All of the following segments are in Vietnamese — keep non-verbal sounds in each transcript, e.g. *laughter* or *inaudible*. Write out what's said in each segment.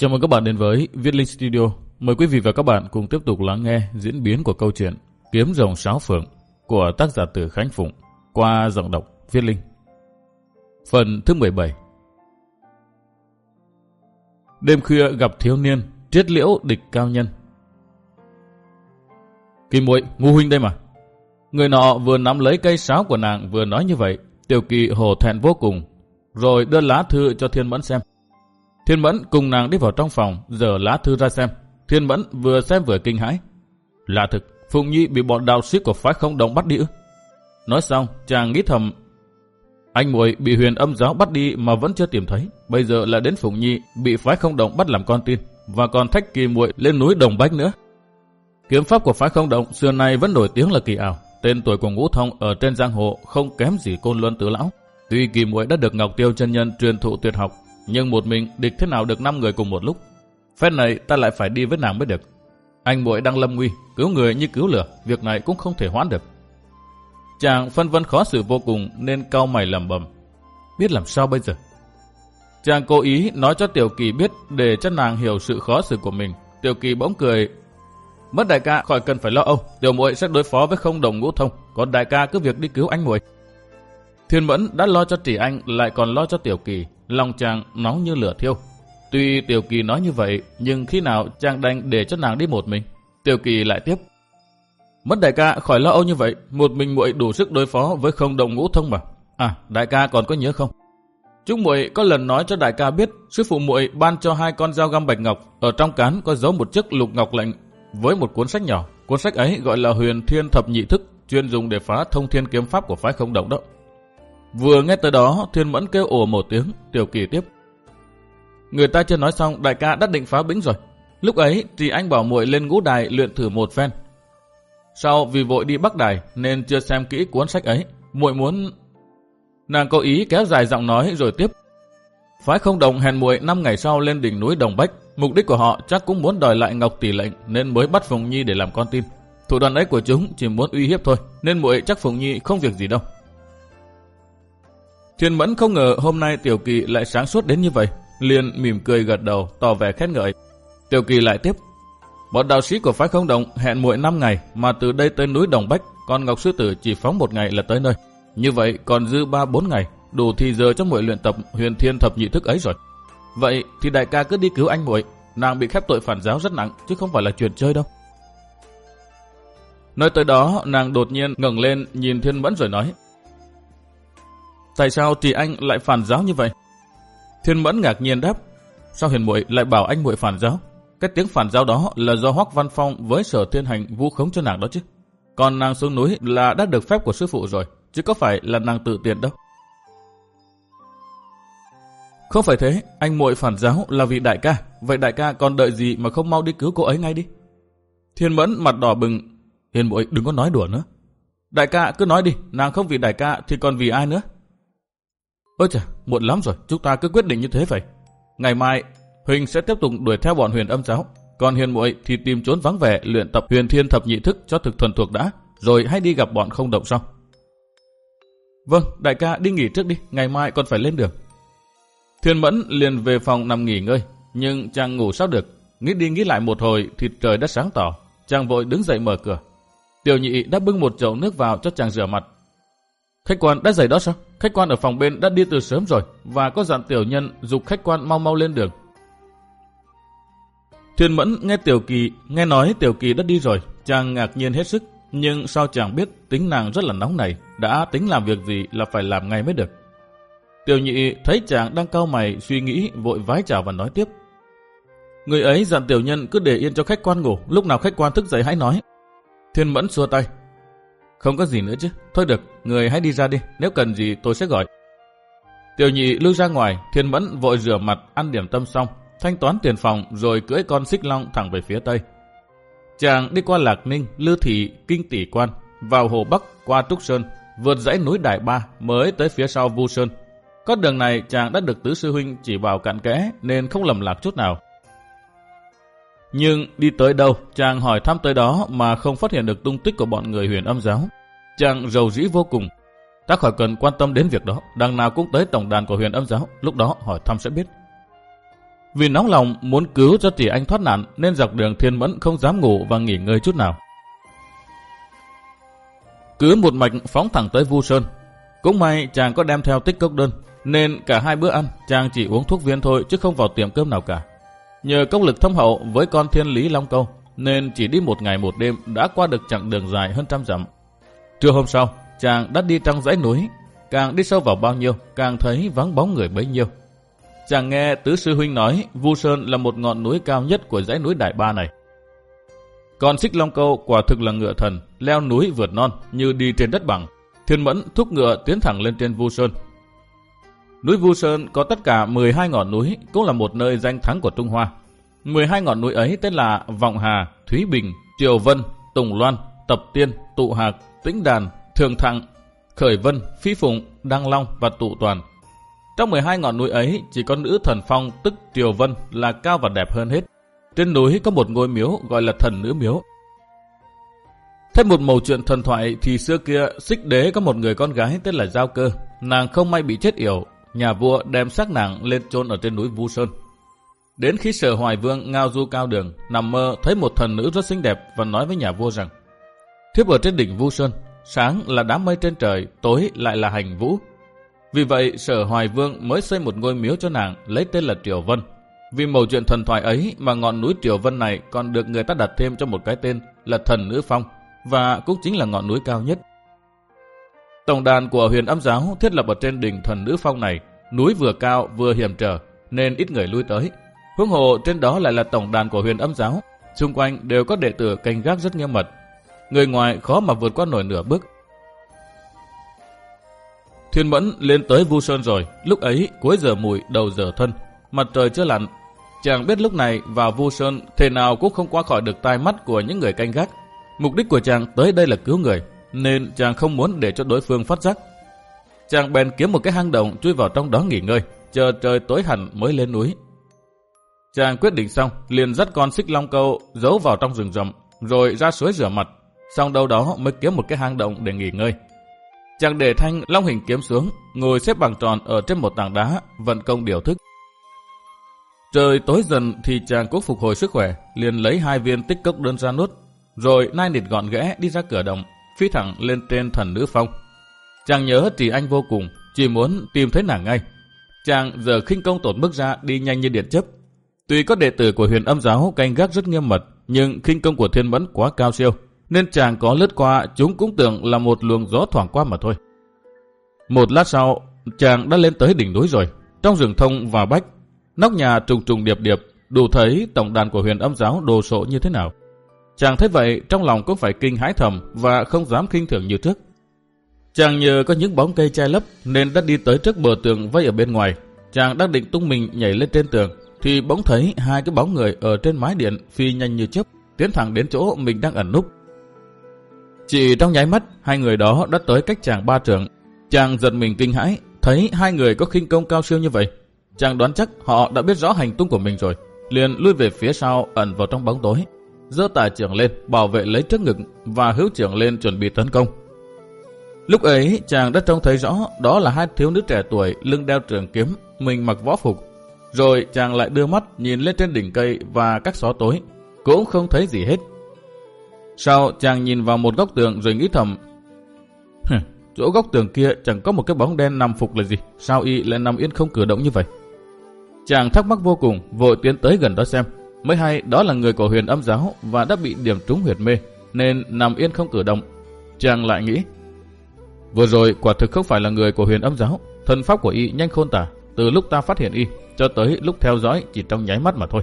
Chào mừng các bạn đến với Viết Linh Studio. Mời quý vị và các bạn cùng tiếp tục lắng nghe diễn biến của câu chuyện Kiếm rồng sáo phượng của tác giả từ Khánh Phụng qua giọng đọc Viết Linh. Phần thứ 17 Đêm khuya gặp thiếu niên, triết liễu địch cao nhân. Kim muội ngu huynh đây mà. Người nọ vừa nắm lấy cây sáo của nàng vừa nói như vậy. Tiểu kỳ hồ thẹn vô cùng, rồi đưa lá thư cho Thiên Mẫn xem. Thiên Mẫn cùng nàng đi vào trong phòng, giờ lá thư ra xem. Thiên Mẫn vừa xem vừa kinh hãi. Là thực, Phụng Nhi bị bọn đạo sĩ của phái không đồng bắt đi ư? Nói xong, chàng nghĩ thầm, anh muội bị huyền âm giáo bắt đi mà vẫn chưa tìm thấy. Bây giờ lại đến Phụng Nhi bị phái không đồng bắt làm con tin, và còn thách kỳ muội lên núi Đồng Bách nữa. Kiếm pháp của phái không động xưa nay vẫn nổi tiếng là kỳ ảo. Tên tuổi của ngũ thông ở trên giang hồ không kém gì côn luân tứ lão. Tuy kỳ muội đã được Ngọc Tiêu chân nhân truyền thụ tuyệt học, nhưng một mình địch thế nào được 5 người cùng một lúc. Phép này ta lại phải đi với nàng mới được. Anh muội đang lâm nguy, cứu người như cứu lửa, việc này cũng không thể hoãn được. Chàng phân vân khó xử vô cùng nên cau mày lầm bầm. Biết làm sao bây giờ? Chàng cố ý nói cho Tiểu Kỳ biết để cho nàng hiểu sự khó xử của mình. Tiểu Kỳ bỗng cười. Mất đại ca khỏi cần phải lo âu, Tiểu muội sẽ đối phó với không đồng ngũ thông, còn đại ca cứ việc đi cứu anh muội. Thiên Mẫn đã lo cho Trì Anh lại còn lo cho Tiểu Kỳ, lòng chàng nóng như lửa thiêu. Tuy Tiểu Kỳ nói như vậy, nhưng khi nào chàng đành để cho nàng đi một mình. Tiểu Kỳ lại tiếp. Mất đại ca khỏi lo âu như vậy, một mình muội đủ sức đối phó với không đồng ngũ thông mà. À, đại ca còn có nhớ không? Chúng muội có lần nói cho đại ca biết, sư phụ muội ban cho hai con dao găm bạch ngọc, ở trong cán có giấu một chiếc lục ngọc lệnh với một cuốn sách nhỏ. Cuốn sách ấy gọi là Huyền Thiên Thập Nhị Thức, chuyên dùng để phá thông thiên kiếm pháp của phái không động đó. Vừa nghe tới đó, Thiên Mẫn kêu ồ một tiếng, Tiểu Kỳ tiếp. Người ta chưa nói xong, đại ca đã định phá bĩnh rồi. Lúc ấy thì anh bảo muội lên ngũ đài luyện thử một phen. Sau vì vội đi bắc đài nên chưa xem kỹ cuốn sách ấy, muội muốn... Nàng có ý kéo dài giọng nói rồi tiếp. Phái không đồng hẹn muội 5 ngày sau lên đỉnh núi Đồng Bách. Mục đích của họ chắc cũng muốn đòi lại Ngọc Tỷ lệnh nên mới bắt Phùng Nhi để làm con tin. Thủ đoạn ấy của chúng chỉ muốn uy hiếp thôi, nên muội chắc Phùng Nhi không việc gì đâu. Thiên Mẫn không ngờ hôm nay Tiểu Kỳ lại sáng suốt đến như vậy, liền mỉm cười gật đầu, tỏ vẻ khen ngợi. Tiểu Kỳ lại tiếp, bọn đạo sĩ của phái không Động hẹn muội 5 ngày mà từ đây tới núi Đồng Bách, con Ngọc Sư Tử chỉ phóng một ngày là tới nơi. Như vậy còn dư 3-4 ngày, đủ thì giờ cho muội luyện tập huyền thiên thập nhị thức ấy rồi. Vậy thì đại ca cứ đi cứu anh muội, nàng bị khép tội phản giáo rất nặng chứ không phải là chuyện chơi đâu. Nơi tới đó, nàng đột nhiên ngẩng lên nhìn Thiên Mẫn rồi nói, Tại sao thì anh lại phản giáo như vậy? Thiên Mẫn ngạc nhiên đáp. Sao Hiền muội lại bảo anh muội phản giáo? Cái tiếng phản giáo đó là do Hoắc Văn Phong với sở thiên hành vu khống cho nàng đó chứ. Còn nàng xuống núi là đã được phép của sư phụ rồi, chứ có phải là nàng tự tiện đâu. Không phải thế, anh muội phản giáo là vì đại ca. Vậy đại ca còn đợi gì mà không mau đi cứu cô ấy ngay đi. Thiên Mẫn mặt đỏ bừng. Hiền muội đừng có nói đùa nữa. Đại ca cứ nói đi, nàng không vì đại ca thì còn vì ai nữa. Ôi trời muộn lắm rồi, chúng ta cứ quyết định như thế vậy. Ngày mai, Huỳnh sẽ tiếp tục đuổi theo bọn huyền âm giáo. Còn huyền muội thì tìm trốn vắng vẻ luyện tập huyền thiên thập nhị thức cho thực thuần thuộc đã, rồi hãy đi gặp bọn không động sau. Vâng, đại ca đi nghỉ trước đi, ngày mai còn phải lên đường. Thiên Mẫn liền về phòng nằm nghỉ ngơi, nhưng chàng ngủ sao được. Nghĩ đi nghĩ lại một hồi thì trời đã sáng tỏ, chàng vội đứng dậy mở cửa. Tiểu nhị đã bưng một chậu nước vào cho chàng rửa mặt, Khách quan đã dậy đó sao? Khách quan ở phòng bên đã đi từ sớm rồi và có dặn tiểu nhân dục khách quan mau mau lên đường. Thiên Mẫn nghe Tiểu Kỳ, nghe nói Tiểu Kỳ đã đi rồi, chàng ngạc nhiên hết sức, nhưng sao chàng biết tính nàng rất là nóng này, đã tính làm việc gì là phải làm ngay mới được. Tiểu nhị thấy chàng đang cau mày suy nghĩ vội vái chào và nói tiếp. Người ấy dặn tiểu nhân cứ để yên cho khách quan ngủ, lúc nào khách quan thức dậy hãy nói. Thiên Mẫn xua tay, không có gì nữa chứ. Thôi được, người hãy đi ra đi. Nếu cần gì tôi sẽ gọi. Tiểu nhị lưu ra ngoài, thiên mẫn vội rửa mặt, ăn điểm tâm xong, thanh toán tiền phòng rồi cưỡi con xích long thẳng về phía tây. Chàng đi qua Lạc Ninh, Lư Thị, Kinh Tỷ Quan, vào Hồ Bắc, qua Trúc Sơn, vượt dãy núi Đại Ba mới tới phía sau Vu Sơn. Con đường này chàng đã được tứ sư huynh chỉ vào cạn kẽ nên không lầm lạc chút nào. Nhưng đi tới đâu, chàng hỏi thăm tới đó mà không phát hiện được tung tích của bọn người huyền âm giáo. Chàng rầu rĩ vô cùng. Ta khỏi cần quan tâm đến việc đó, đằng nào cũng tới tổng đàn của huyền âm giáo, lúc đó hỏi thăm sẽ biết. Vì nóng lòng muốn cứu cho tỷ anh thoát nạn nên dọc đường thiên mẫn không dám ngủ và nghỉ ngơi chút nào. Cứ một mạch phóng thẳng tới Vu Sơn. Cũng may chàng có đem theo tích cốc đơn nên cả hai bữa ăn chàng chỉ uống thuốc viên thôi chứ không vào tiệm cơm nào cả. Nhờ công lực thâm hậu với con thiên lý Long Câu nên chỉ đi một ngày một đêm đã qua được chặng đường dài hơn trăm dặm. Trưa hôm sau, chàng đã đi trong dãy núi, càng đi sâu vào bao nhiêu, càng thấy vắng bóng người bấy nhiêu. Chàng nghe tứ sư huynh nói Vu Sơn là một ngọn núi cao nhất của dãy núi Đại Ba này. Còn xích long câu quả thực là ngựa thần, leo núi vượt non như đi trên đất bằng. Thiên mẫn thúc ngựa tiến thẳng lên trên Vu Sơn. Núi Vu Sơn có tất cả 12 ngọn núi, cũng là một nơi danh thắng của Trung Hoa. 12 ngọn núi ấy tên là Vọng Hà, Thúy Bình, Triều Vân, Tùng Loan, Tập Tiên, Tụ Hạc, Tĩnh Đàn, Thường Thặng, Khởi Vân, Phi Phụng, Đăng Long và Tụ Toàn. Trong 12 ngọn núi ấy, chỉ có nữ thần phong tức Triều Vân là cao và đẹp hơn hết. Trên núi có một ngôi miếu gọi là thần nữ miếu. Thêm một mẩu chuyện thần thoại thì xưa kia xích đế có một người con gái tên là Giao Cơ. Nàng không may bị chết yểu, nhà vua đem xác nàng lên chôn ở trên núi Vu Sơn. Đến khi sở hoài vương ngao du cao đường, nằm mơ thấy một thần nữ rất xinh đẹp và nói với nhà vua rằng Thiếp ở trên đỉnh Vu Sơn, sáng là đám mây trên trời, tối lại là hành vũ. Vì vậy sở hoài vương mới xây một ngôi miếu cho nàng lấy tên là Triều Vân. Vì mầu chuyện thần thoại ấy mà ngọn núi Triều Vân này còn được người ta đặt thêm cho một cái tên là Thần Nữ Phong và cũng chính là ngọn núi cao nhất. Tổng đàn của huyền âm giáo thiết lập ở trên đỉnh Thần Nữ Phong này, núi vừa cao vừa hiểm trở nên ít người lui tới. Huống hồ trên đó lại là tổng đàn của huyền âm giáo, xung quanh đều có đệ tử canh gác rất nghiêm mật. Người ngoài khó mà vượt qua nổi nửa bước. Thiên Mẫn lên tới Vu Sơn rồi, lúc ấy cuối giờ mùi đầu giờ thân, mặt trời chưa lặn. Chàng biết lúc này vào Vu Sơn thế nào cũng không qua khỏi được tai mắt của những người canh gác. Mục đích của chàng tới đây là cứu người, nên chàng không muốn để cho đối phương phát giác. Chàng bèn kiếm một cái hang động chui vào trong đó nghỉ ngơi, chờ trời tối hẳn mới lên núi. Chàng quyết định xong, liền dắt con xích long câu giấu vào trong rừng rậm, rồi ra suối rửa mặt, xong đâu đó mới kiếm một cái hang động để nghỉ ngơi. Chàng để thanh long hình kiếm xuống, ngồi xếp bằng tròn ở trên một tảng đá, vận công điều thức. Trời tối dần thì chàng cũng phục hồi sức khỏe, liền lấy hai viên tích cốc đơn ra nuốt, rồi nai nịt gọn ghẽ đi ra cửa động, phi thẳng lên trên thần nữ phong. Chàng nhớ Trì Anh vô cùng, chỉ muốn tìm thấy nàng ngay. Chàng giờ khinh công tổn bước ra đi nhanh như điện chấp. Tuy có đệ tử của huyền âm giáo canh gác rất nghiêm mật, nhưng khinh công của thiên mẫn quá cao siêu, nên chàng có lướt qua chúng cũng tưởng là một luồng gió thoảng qua mà thôi. Một lát sau, chàng đã lên tới đỉnh núi rồi, trong rừng thông và bách, nóc nhà trùng trùng điệp điệp, đủ thấy tổng đàn của huyền âm giáo đồ sộ như thế nào. Chàng thấy vậy, trong lòng cũng phải kinh hãi thầm và không dám khinh thường như trước. Chàng nhờ có những bóng cây che lấp nên đã đi tới trước bờ tường vây ở bên ngoài. Chàng đang định tung mình nhảy lên trên tường thì bỗng thấy hai cái bóng người ở trên mái điện phi nhanh như chớp tiến thẳng đến chỗ mình đang ẩn núp. Chỉ trong nháy mắt, hai người đó đã tới cách chàng ba trường. Chàng giật mình kinh hãi, thấy hai người có khinh công cao siêu như vậy. Chàng đoán chắc họ đã biết rõ hành tung của mình rồi, liền lui về phía sau ẩn vào trong bóng tối giơ tà trưởng lên, bảo vệ lấy trước ngực và hữu trưởng lên chuẩn bị tấn công. Lúc ấy, chàng đã trông thấy rõ đó là hai thiếu nữ trẻ tuổi lưng đeo trường kiếm, mình mặc võ phục. Rồi chàng lại đưa mắt nhìn lên trên đỉnh cây và các xó tối, cũng không thấy gì hết. Sau chàng nhìn vào một góc tường rồi nghĩ thầm, chỗ góc tường kia chẳng có một cái bóng đen nằm phục là gì, sao y lại nằm yên không cử động như vậy? Chàng thắc mắc vô cùng, vội tiến tới gần đó xem, mới hay đó là người của huyền âm giáo và đã bị điểm trúng huyệt mê, nên nằm yên không cử động. Chàng lại nghĩ, Vừa rồi quả thực không phải là người của huyền âm giáo, thân pháp của y nhanh khôn tả, từ lúc ta phát hiện y cho tới lúc theo dõi chỉ trong nháy mắt mà thôi.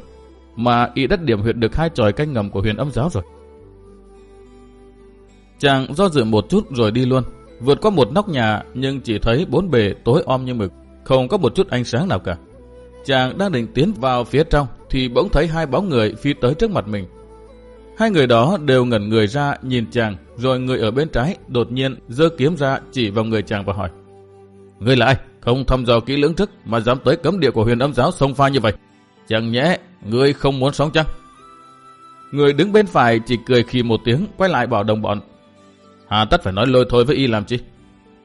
Mà y đã điểm huyệt được hai tròi canh ngầm của huyền âm giáo rồi. Chàng do dự một chút rồi đi luôn, vượt qua một nóc nhà nhưng chỉ thấy bốn bề tối om như mực, không có một chút ánh sáng nào cả. Chàng đang định tiến vào phía trong thì bỗng thấy hai bóng người phi tới trước mặt mình. Hai người đó đều ngẩn người ra nhìn chàng, rồi người ở bên trái đột nhiên giơ kiếm ra chỉ vào người chàng và hỏi. Ngươi là ai? Không thăm dò kỹ lưỡng trước mà dám tới cấm địa của huyền âm giáo sông pha như vậy. Chẳng nhẽ, ngươi không muốn sống chăng? Người đứng bên phải chỉ cười khi một tiếng, quay lại bảo đồng bọn. Hà tất phải nói lôi thôi với y làm chi?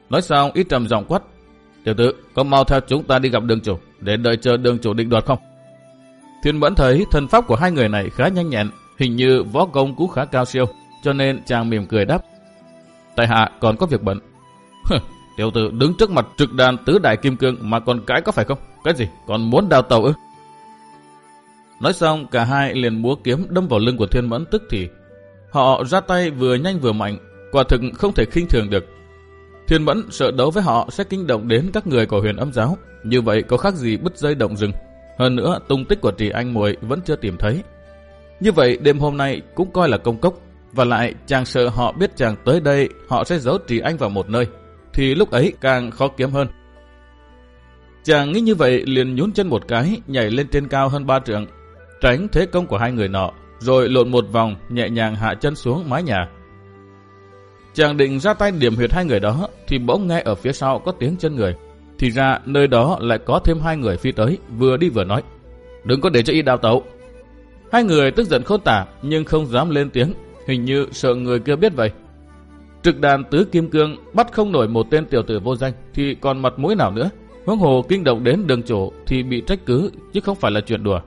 Nói xong ít trầm giọng quát. Tiểu tử, có mau theo chúng ta đi gặp đường chủ, để đợi chờ đường chủ định đoạt không? Thiên Mẫn thấy thân pháp của hai người này khá nhanh nhẹn, hình như võ công cũng khá cao siêu, cho nên chàng mỉm cười đáp. Tại hạ còn có việc bận. Tiểu tử đứng trước mặt trực đàn tứ đại kim cương mà còn cãi có phải không? Cái gì? Còn muốn đào tàu ư? Nói xong cả hai liền múa kiếm đâm vào lưng của Thiên Mẫn tức thì. Họ ra tay vừa nhanh vừa mạnh, quả thực không thể khinh thường được. Thiên Mẫn sợ đấu với họ sẽ kinh động đến các người của huyền âm giáo, như vậy có khác gì bứt dây động rừng. Hơn nữa, tung tích của Trì Anh Muội vẫn chưa tìm thấy. Như vậy, đêm hôm nay cũng coi là công cốc. Và lại, chàng sợ họ biết chàng tới đây, họ sẽ giấu Trì Anh vào một nơi. Thì lúc ấy càng khó kiếm hơn. Chàng nghĩ như vậy liền nhún chân một cái, nhảy lên trên cao hơn ba trượng, tránh thế công của hai người nọ, rồi lộn một vòng, nhẹ nhàng hạ chân xuống mái nhà. Chàng định ra tay điểm huyệt hai người đó, thì bỗng nghe ở phía sau có tiếng chân người. Thì ra nơi đó lại có thêm hai người phi tới, vừa đi vừa nói. Đừng có để cho y đào tẩu. Hai người tức giận khôn tả, nhưng không dám lên tiếng, hình như sợ người kia biết vậy. Trực đàn tứ kim cương bắt không nổi một tên tiểu tử vô danh, thì còn mặt mũi nào nữa. Huống hồ kinh động đến đường chỗ thì bị trách cứ, chứ không phải là chuyện đùa.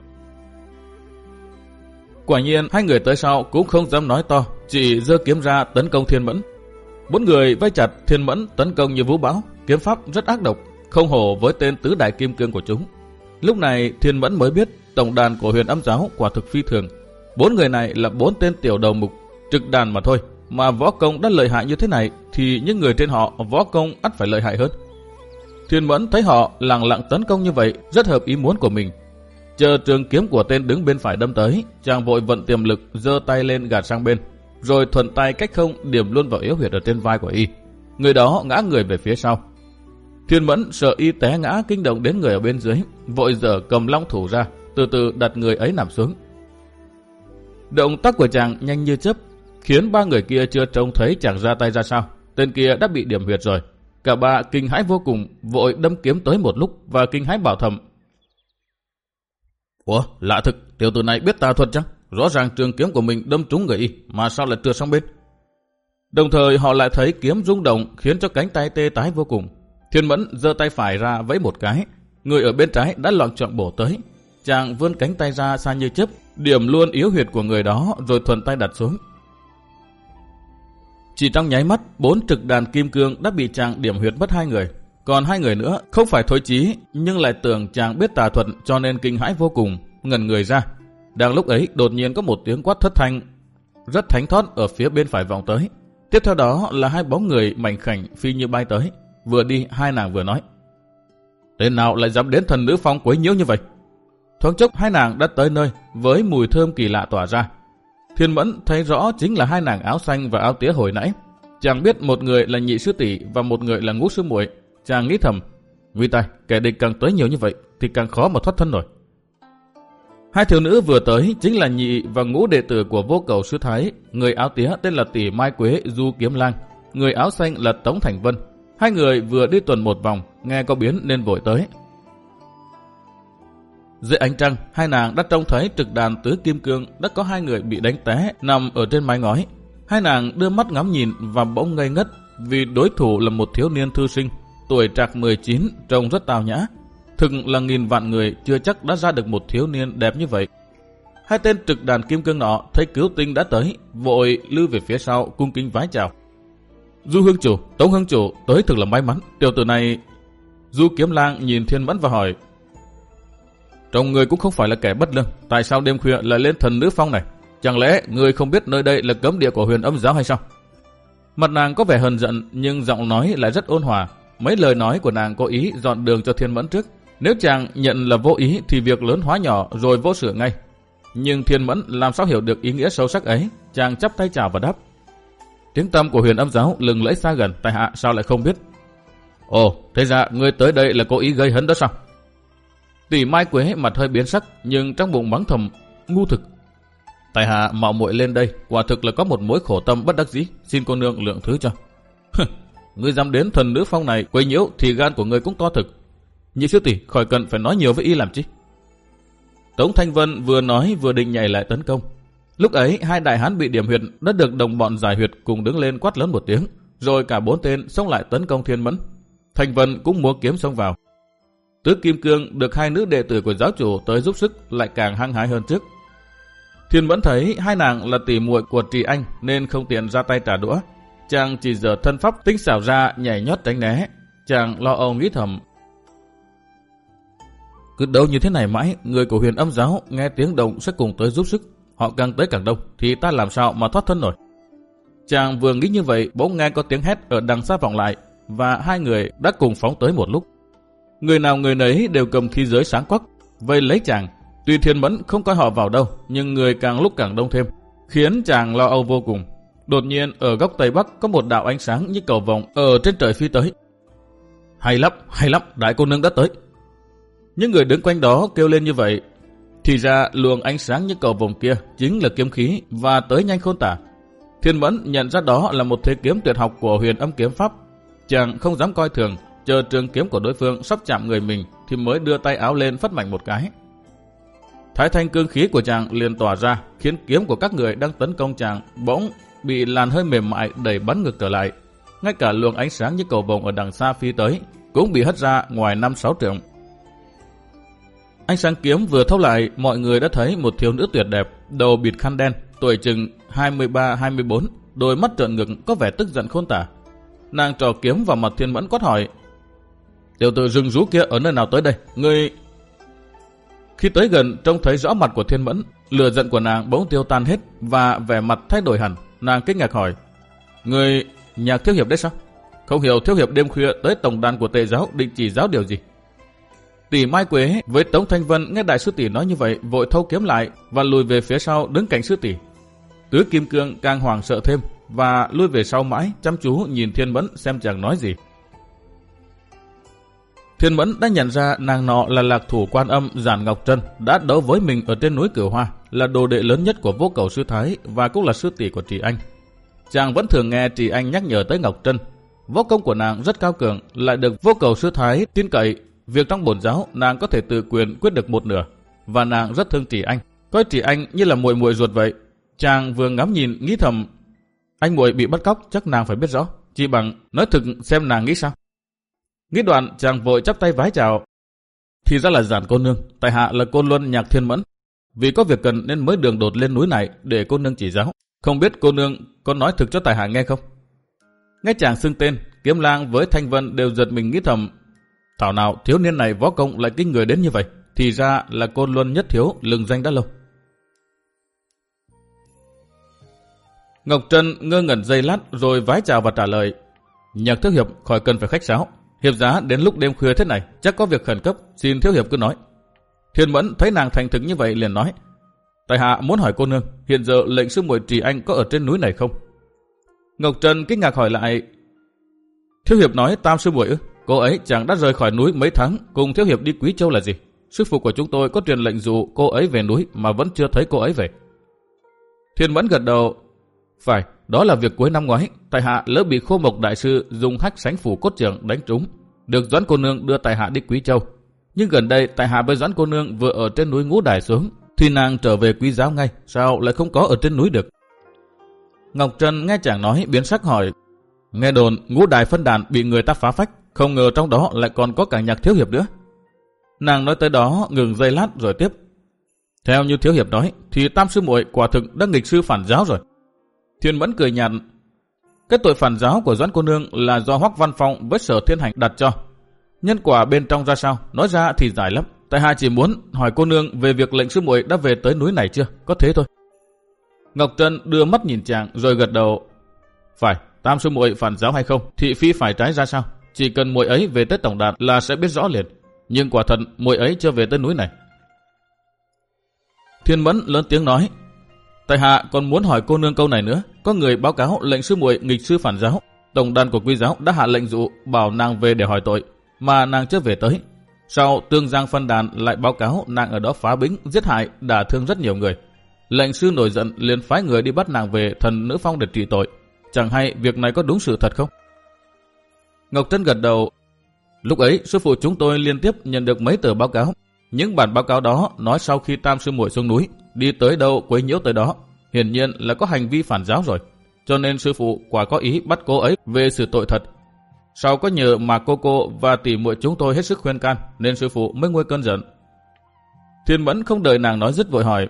Quả nhiên hai người tới sau cũng không dám nói to, chỉ giơ kiếm ra tấn công thiên mẫn. Bốn người vây chặt thiên mẫn tấn công như vũ bão, kiếm pháp rất ác độc, không hổ với tên tứ đại kim cương của chúng. Lúc này Thiên Mẫn mới biết tổng đàn của huyền âm giáo quả thực phi thường. Bốn người này là bốn tên tiểu đầu mục, trực đàn mà thôi. Mà võ công đã lợi hại như thế này thì những người trên họ võ công ắt phải lợi hại hơn. Thiên Mẫn thấy họ lặng lặng tấn công như vậy rất hợp ý muốn của mình. Chờ trường kiếm của tên đứng bên phải đâm tới, chàng vội vận tiềm lực giơ tay lên gạt sang bên, rồi thuận tay cách không điểm luôn vào yếu huyệt ở trên vai của y. Người đó ngã người về phía sau. Thiên Mẫn sợ y té ngã kinh động đến người ở bên dưới, vội dở cầm long thủ ra, từ từ đặt người ấy nằm xuống. Động tác của chàng nhanh như chớp, khiến ba người kia chưa trông thấy chàng ra tay ra sao. Tên kia đã bị điểm huyệt rồi. Cả ba kinh hãi vô cùng, vội đâm kiếm tới một lúc và kinh hãi bảo thầm. Ủa, lạ thực, tiểu tử này biết tà thuật chăng? Rõ ràng trường kiếm của mình đâm trúng người y, mà sao lại trượt sang bên? Đồng thời họ lại thấy kiếm rung động khiến cho cánh tay tê tái vô cùng. Thiên Mẫn giơ tay phải ra vẫy một cái, người ở bên trái đã loạn trọng bổ tới. Chàng vươn cánh tay ra xa như chớp, điểm luôn yếu huyệt của người đó rồi thuận tay đặt xuống. Chỉ trong nháy mắt, bốn trực đàn kim cương đã bị chàng điểm huyệt mất hai người. Còn hai người nữa không phải thối chí, nhưng lại tưởng chàng biết tà thuật cho nên kinh hãi vô cùng, ngần người ra. Đang lúc ấy, đột nhiên có một tiếng quát thất thanh, rất thánh thoát ở phía bên phải vòng tới. Tiếp theo đó là hai bóng người mảnh khảnh phi như bay tới. Vừa đi hai nàng vừa nói. Tên nào lại dám đến thần nữ phong quấy nhiễu như vậy? Thoáng chốc hai nàng đã tới nơi với mùi thơm kỳ lạ tỏa ra. Thiên Mẫn thấy rõ chính là hai nàng áo xanh và áo tía hồi nãy. Chàng biết một người là nhị sư tỷ và một người là ngũ sư muội. Chàng nghĩ thầm, nguy tài kẻ địch càng tới nhiều như vậy thì càng khó mà thoát thân nổi. Hai thiếu nữ vừa tới chính là nhị và ngũ đệ tử của vô cầu sư thái. Người áo tía tên là tỷ Mai Quế Du Kiếm Lang. Người áo xanh là Tống Thành Vân. Hai người vừa đi tuần một vòng, nghe có biến nên vội tới. Dưới ánh trăng, hai nàng đã trông thấy trực đàn tứ kim cương đã có hai người bị đánh té nằm ở trên mái ngói. Hai nàng đưa mắt ngắm nhìn và bỗng ngây ngất vì đối thủ là một thiếu niên thư sinh, tuổi trạc 19, trông rất tào nhã. Thực là nghìn vạn người chưa chắc đã ra được một thiếu niên đẹp như vậy. Hai tên trực đàn kim cương nọ thấy cứu tinh đã tới, vội lưu về phía sau cung kính vái chào. Du hương chủ, tống hương chủ tới thực là may mắn. Tiểu tử này... Du kiếm lang nhìn thiên mẫn và hỏi. Trong người cũng không phải là kẻ bất lương. Tại sao đêm khuya lại lên thần nữ phong này? Chẳng lẽ người không biết nơi đây là cấm địa của huyền âm giáo hay sao? Mặt nàng có vẻ hờn giận nhưng giọng nói lại rất ôn hòa. Mấy lời nói của nàng có ý dọn đường cho thiên mẫn trước. Nếu chàng nhận là vô ý thì việc lớn hóa nhỏ rồi vô sửa ngay. Nhưng thiên mẫn làm sao hiểu được ý nghĩa sâu sắc ấy? Chàng chắp tay chào và đáp. Tiếng tâm của huyền âm giáo lừng lẫy xa gần, tại hạ sao lại không biết? Ồ, thế ra ngươi tới đây là cố ý gây hấn đó sao? Tỷ Mai Quế mặt hơi biến sắc, nhưng trong bụng mắng thầm, ngu thực. Tại hạ mạo muội lên đây, quả thực là có một mối khổ tâm bất đắc dĩ, xin cô nương lượng thứ cho. ngươi dám đến thần nữ phong này quấy nhiễu thì gan của ngươi cũng to thực. Nhị sư tỷ khỏi cần phải nói nhiều với y làm chi. Tống Thanh Vân vừa nói vừa định nhảy lại tấn công. Lúc ấy, hai đại hán bị điểm huyệt đã được đồng bọn giải huyệt cùng đứng lên quát lớn một tiếng, rồi cả bốn tên xông lại tấn công Thiên Mẫn. Thành Vân cũng múa kiếm xông vào. Tứ Kim Cương được hai nữ đệ tử của giáo chủ tới giúp sức lại càng hăng hái hơn trước. Thiên vẫn thấy hai nàng là tỷ muội của Trì Anh nên không tiện ra tay trả đũa. Chàng chỉ giờ thân pháp tinh xảo ra nhảy nhót tránh né. Chàng lo âu nghĩ thầm. Cứ đấu như thế này mãi, người của huyền âm giáo nghe tiếng động sẽ cùng tới giúp sức. Họ càng tới càng đông, thì ta làm sao mà thoát thân nổi. Chàng vừa nghĩ như vậy, bỗng nghe có tiếng hét ở đằng xa vọng lại, và hai người đã cùng phóng tới một lúc. Người nào người nấy đều cầm khí giới sáng quắc, vây lấy chàng. Tuy thiên mẫn không coi họ vào đâu, nhưng người càng lúc càng đông thêm, khiến chàng lo âu vô cùng. Đột nhiên ở góc tây bắc có một đạo ánh sáng như cầu vòng ở trên trời phi tới. Hay lắm, hay lắm, đại cô nương đã tới. Những người đứng quanh đó kêu lên như vậy. Thì ra luồng ánh sáng như cầu vòng kia chính là kiếm khí và tới nhanh khôn tả. Thiên Mẫn nhận ra đó là một thế kiếm tuyệt học của huyền âm kiếm pháp. Chàng không dám coi thường, chờ trường kiếm của đối phương sắp chạm người mình thì mới đưa tay áo lên phất mạnh một cái. Thái thanh cương khí của chàng liền tỏa ra, khiến kiếm của các người đang tấn công chàng bỗng bị làn hơi mềm mại đẩy bắn ngược trở lại. Ngay cả luồng ánh sáng như cầu vồng ở đằng xa phi tới cũng bị hất ra ngoài năm sáu trượng. Ánh sáng kiếm vừa thâu lại, mọi người đã thấy một thiếu nữ tuyệt đẹp, đầu bịt khăn đen, tuổi chừng 23-24, đôi mắt trợn ngực có vẻ tức giận khôn tả. Nàng trò kiếm vào mặt thiên mẫn quát hỏi. Tiểu tử rừng rú kia ở nơi nào tới đây? Ngươi... Khi tới gần, trông thấy rõ mặt của thiên mẫn, lửa giận của nàng bỗng tiêu tan hết và vẻ mặt thay đổi hẳn. Nàng kinh ngạc hỏi. "Người nhạc thiếu hiệp đấy sao? Không hiểu thiếu hiệp đêm khuya tới tổng đàn của tề giáo định chỉ giáo điều gì? Tỷ Mai Quế với Tống Thanh Vân nghe đại sư tỷ nói như vậy vội thâu kiếm lại và lùi về phía sau đứng cạnh sư tỷ. Tứ Kim Cương càng hoảng sợ thêm và lui về sau mãi chăm chú nhìn Thiên Mẫn xem chàng nói gì. Thiên Mẫn đã nhận ra nàng nọ là lạc thủ quan âm Giản Ngọc Trân đã đấu với mình ở trên núi Cửu Hoa, là đồ đệ lớn nhất của vô cầu sư Thái và cũng là sư tỷ của Trì Anh. Chàng vẫn thường nghe Trì Anh nhắc nhở tới Ngọc Trân. Võ công của nàng rất cao cường, lại được vô cầu sư Thái tin cậy. Việc trong bổn giáo nàng có thể tự quyền quyết được một nửa, và nàng rất thương Trì Anh. Coi Trì Anh như là muội muội ruột vậy. Chàng vừa ngắm nhìn nghĩ thầm, anh muội bị bắt cóc chắc nàng phải biết rõ, chỉ bằng nói thực xem nàng nghĩ sao. Nghĩ đoạn chàng vội chắp tay vái chào. Thì ra là giản cô nương, tại hạ là cô Luân Nhạc Thiên Mẫn. Vì có việc cần nên mới đường đột lên núi này để cô nương chỉ giáo. Không biết cô nương có nói thực cho tại hạ nghe không? Nghe chàng xưng tên, Kiếm Lang với Thanh Vân đều giật mình nghĩ thầm. Thảo nào thiếu niên này võ công lại kinh người đến như vậy. Thì ra là cô Luân nhất thiếu lừng danh đã lâu. Ngọc Trân ngơ ngẩn dây lát rồi vái chào và trả lời. Nhạc thức hiệp khỏi cần phải khách sáo. Hiệp giá đến lúc đêm khuya thế này, chắc có việc khẩn cấp, xin thiếu hiệp cứ nói. Thiên Mẫn thấy nàng thành thực như vậy liền nói. Tài hạ muốn hỏi cô nương, hiện giờ lệnh sư muội trì anh có ở trên núi này không? Ngọc Trần kinh ngạc hỏi lại. Thiếu hiệp nói tam sư muội ư? Cô ấy chẳng đã rời khỏi núi mấy tháng, cùng thiếu hiệp đi Quý Châu là gì? Sư phụ của chúng tôi có truyền lệnh dụ cô ấy về núi mà vẫn chưa thấy cô ấy về. Thiên Mẫn gật đầu. Phải, đó là việc cuối năm ngoái, tài hạ lỡ bị khô mộc đại sư dùng hách sánh phủ cốt trưởng đánh trúng. Được doãn cô nương đưa tài hạ đi Quý Châu. Nhưng gần đây tài hạ với doãn cô nương vừa ở trên núi ngũ đài xuống, thì nàng trở về quý giáo ngay, sao lại không có ở trên núi được? Ngọc Trân nghe chàng nói biến sắc hỏi, nghe đồn ngũ đài phân đàn bị người ta phá phách, không ngờ trong đó lại còn có cả nhạc thiếu hiệp nữa. Nàng nói tới đó ngừng giây lát rồi tiếp. Theo như thiếu hiệp nói, thì tam sư muội quả thực đã nghịch sư phản giáo rồi. Thiên Mẫn cười nhạt. Cái tội phản giáo của Doãn cô nương là do Hoắc Văn Phong với Sở Thiên Hành đặt cho. Nhân quả bên trong ra sao? Nói ra thì dài lắm. Tại hạ chỉ muốn hỏi cô nương về việc lệnh sư muội đã về tới núi này chưa? Có thế thôi. Ngọc Trân đưa mắt nhìn chàng rồi gật đầu. Phải, tam sư muội phản giáo hay không? Thị phi phải trái ra sao? Chỉ cần muội ấy về tới tổng đạt là sẽ biết rõ liền. Nhưng quả thật muội ấy chưa về tới núi này. Thiên Mẫn lớn tiếng nói. Tại hạ còn muốn hỏi cô nương câu này nữa. Có người báo cáo lệnh sư muội nghịch sư phản giáo. Tổng đàn của quý giáo đã hạ lệnh dụ bảo nàng về để hỏi tội. Mà nàng chưa về tới. Sau tương giang phân đàn lại báo cáo nàng ở đó phá bính, giết hại, đả thương rất nhiều người. Lệnh sư nổi giận liền phái người đi bắt nàng về thần nữ phong để trị tội. Chẳng hay việc này có đúng sự thật không? Ngọc Trân gật đầu. Lúc ấy, sư phụ chúng tôi liên tiếp nhận được mấy tờ báo cáo. Những bản báo cáo đó nói sau khi tam sư muội xuống núi, đi tới đâu quấy nhiễu tới đó. Hiển nhiên là có hành vi phản giáo rồi. Cho nên sư phụ quả có ý bắt cô ấy về sự tội thật. Sau có nhờ mà cô cô và tỷ muội chúng tôi hết sức khuyên can, nên sư phụ mới nguôi cơn giận. Thiên Mẫn không đợi nàng nói dứt vội hỏi.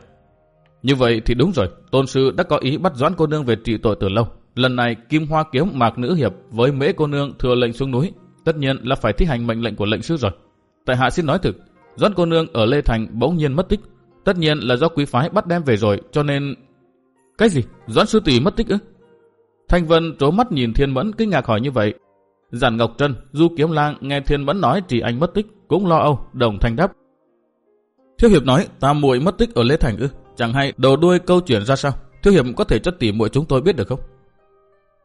Như vậy thì đúng rồi, tôn sư đã có ý bắt doãn cô nương về trị tội từ lâu. Lần này Kim Hoa kiếm mạc nữ hiệp với mễ cô nương thừa lệnh xuống núi, tất nhiên là phải thi hành mệnh lệnh của lệnh sư rồi. Tại hạ xin nói thực, doãn cô nương ở Lê Thành bỗng nhiên mất tích, tất nhiên là do quý phái bắt đem về rồi, cho nên... Cái gì? Doãn sư tỷ mất tích ư? Thanh Vân trố mắt nhìn Thiên Mẫn kinh ngạc hỏi như vậy. Giản Ngọc Trân, Du Kiếm Lang nghe Thiên Mẫn nói chỉ anh mất tích, cũng lo âu, đồng thanh đáp. Thiếu hiệp nói ta muội mất tích ở Lê Thành ư? Chẳng hay đầu đuôi câu chuyện ra sao? Thiếu hiệp có thể cho tỷ muội chúng tôi biết được không?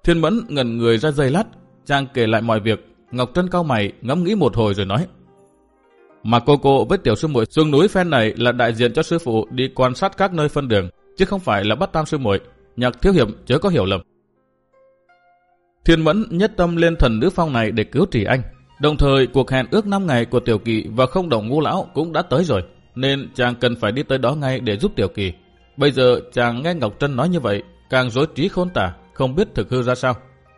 Thiên Mẫn ngẩn người ra dây lát, chàng kể lại mọi việc. Ngọc Trân cao mày ngẫm nghĩ một hồi rồi nói: mà cô cô với tiểu sư muội xuống núi phen này là đại diện cho sư phụ đi quan sát các nơi phân đường, chứ không phải là bắt tam sư muội. Nhạc thiếu hiệp chớ có hiểu lầm. Thiên Mẫn nhất tâm lên thần nữ phong này để cứu trì anh. Đồng thời cuộc hẹn ước 5 ngày của Tiểu Kỳ và không đồng ngu lão cũng đã tới rồi, nên chàng cần phải đi tới đó ngay để giúp Tiểu Kỳ. Bây giờ chàng nghe Ngọc Trân nói như vậy, càng rối trí khôn tả, không biết thực hư ra sao.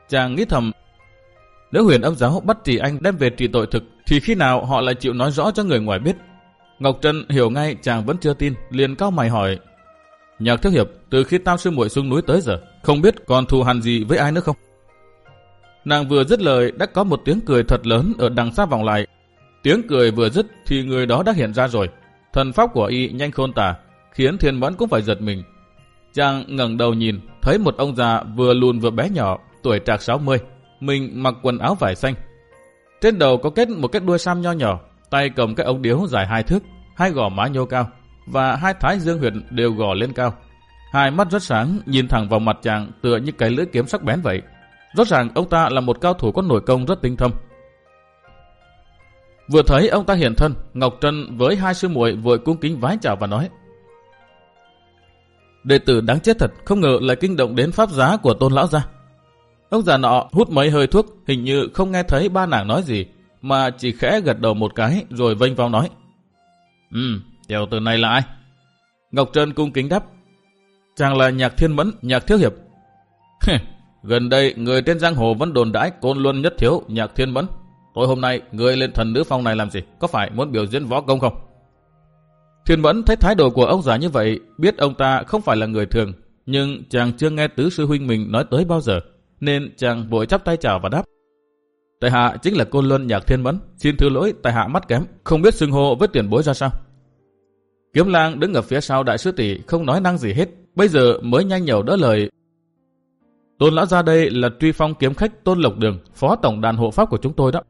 Chàng nghĩ thầm, nếu huyền âm giáo bắt trì anh đem về trị tội thực, thì khi nào họ lại chịu nói rõ cho người ngoài biết? Ngọc Trân hiểu ngay chàng vẫn chưa tin, liền cao mày hỏi. Nhạc thức hiệp, từ khi tam sư muội xuống núi tới giờ, không biết còn thù hằn gì với ai nữa không? Nàng vừa dứt lời đã có một tiếng cười thật lớn ở đằng xa vòng lại. Tiếng cười vừa dứt thì người đó đã hiện ra rồi. Thần pháp của y nhanh khôn tả, khiến thiên mẫn cũng phải giật mình. Chàng ngẩng đầu nhìn, thấy một ông già vừa lùn vừa bé nhỏ, tuổi trạc 60. Mình mặc quần áo vải xanh. Trên đầu có kết một cái đuôi sam nho nhỏ, tay cầm cái ống điếu dài hai thước, hai gò má nhô cao, và hai thái dương huyệt đều gò lên cao. Hai mắt rất sáng, nhìn thẳng vào mặt chàng tựa như cái lưỡi kiếm sắc bén vậy. Rõ ràng ông ta là một cao thủ có nội công rất tinh thâm. Vừa thấy ông ta hiện thân, Ngọc Trân với hai sư muội vội cung kính vái chào và nói. Đệ tử đáng chết thật, không ngờ lại kinh động đến pháp giá của tôn lão gia. Ông già nọ hút mấy hơi thuốc, hình như không nghe thấy ba nàng nói gì, mà chỉ khẽ gật đầu một cái rồi vênh vào nói. Ừ, tiểu tử này là ai? Ngọc Trân cung kính đáp. Chàng là nhạc thiên mẫn, nhạc thiếu hiệp. *laughs* Gần đây, người trên giang hồ vẫn đồn đãi côn luân nhất thiếu, nhạc thiên mẫn. Tối hôm nay, người lên thần nữ phong này làm gì? Có phải muốn biểu diễn võ công không? Thiên mẫn thấy thái độ của ông già như vậy, biết ông ta không phải là người thường, nhưng chàng chưa nghe tứ sư huynh mình nói tới bao giờ, nên chàng vội chắp tay chào và đáp. Tại hạ chính là côn luân nhạc thiên mẫn, xin thứ lỗi tại hạ mắt kém, không biết xưng hô với tiền bối ra sao. Kiếm lang đứng ở phía sau đại sứ tỷ không nói năng gì hết, bây giờ mới nhanh nhẩu đỡ lời Tôn lão ra đây là truy phong kiếm khách Tôn Lộc Đường, phó tổng đàn hộ pháp của chúng tôi đó.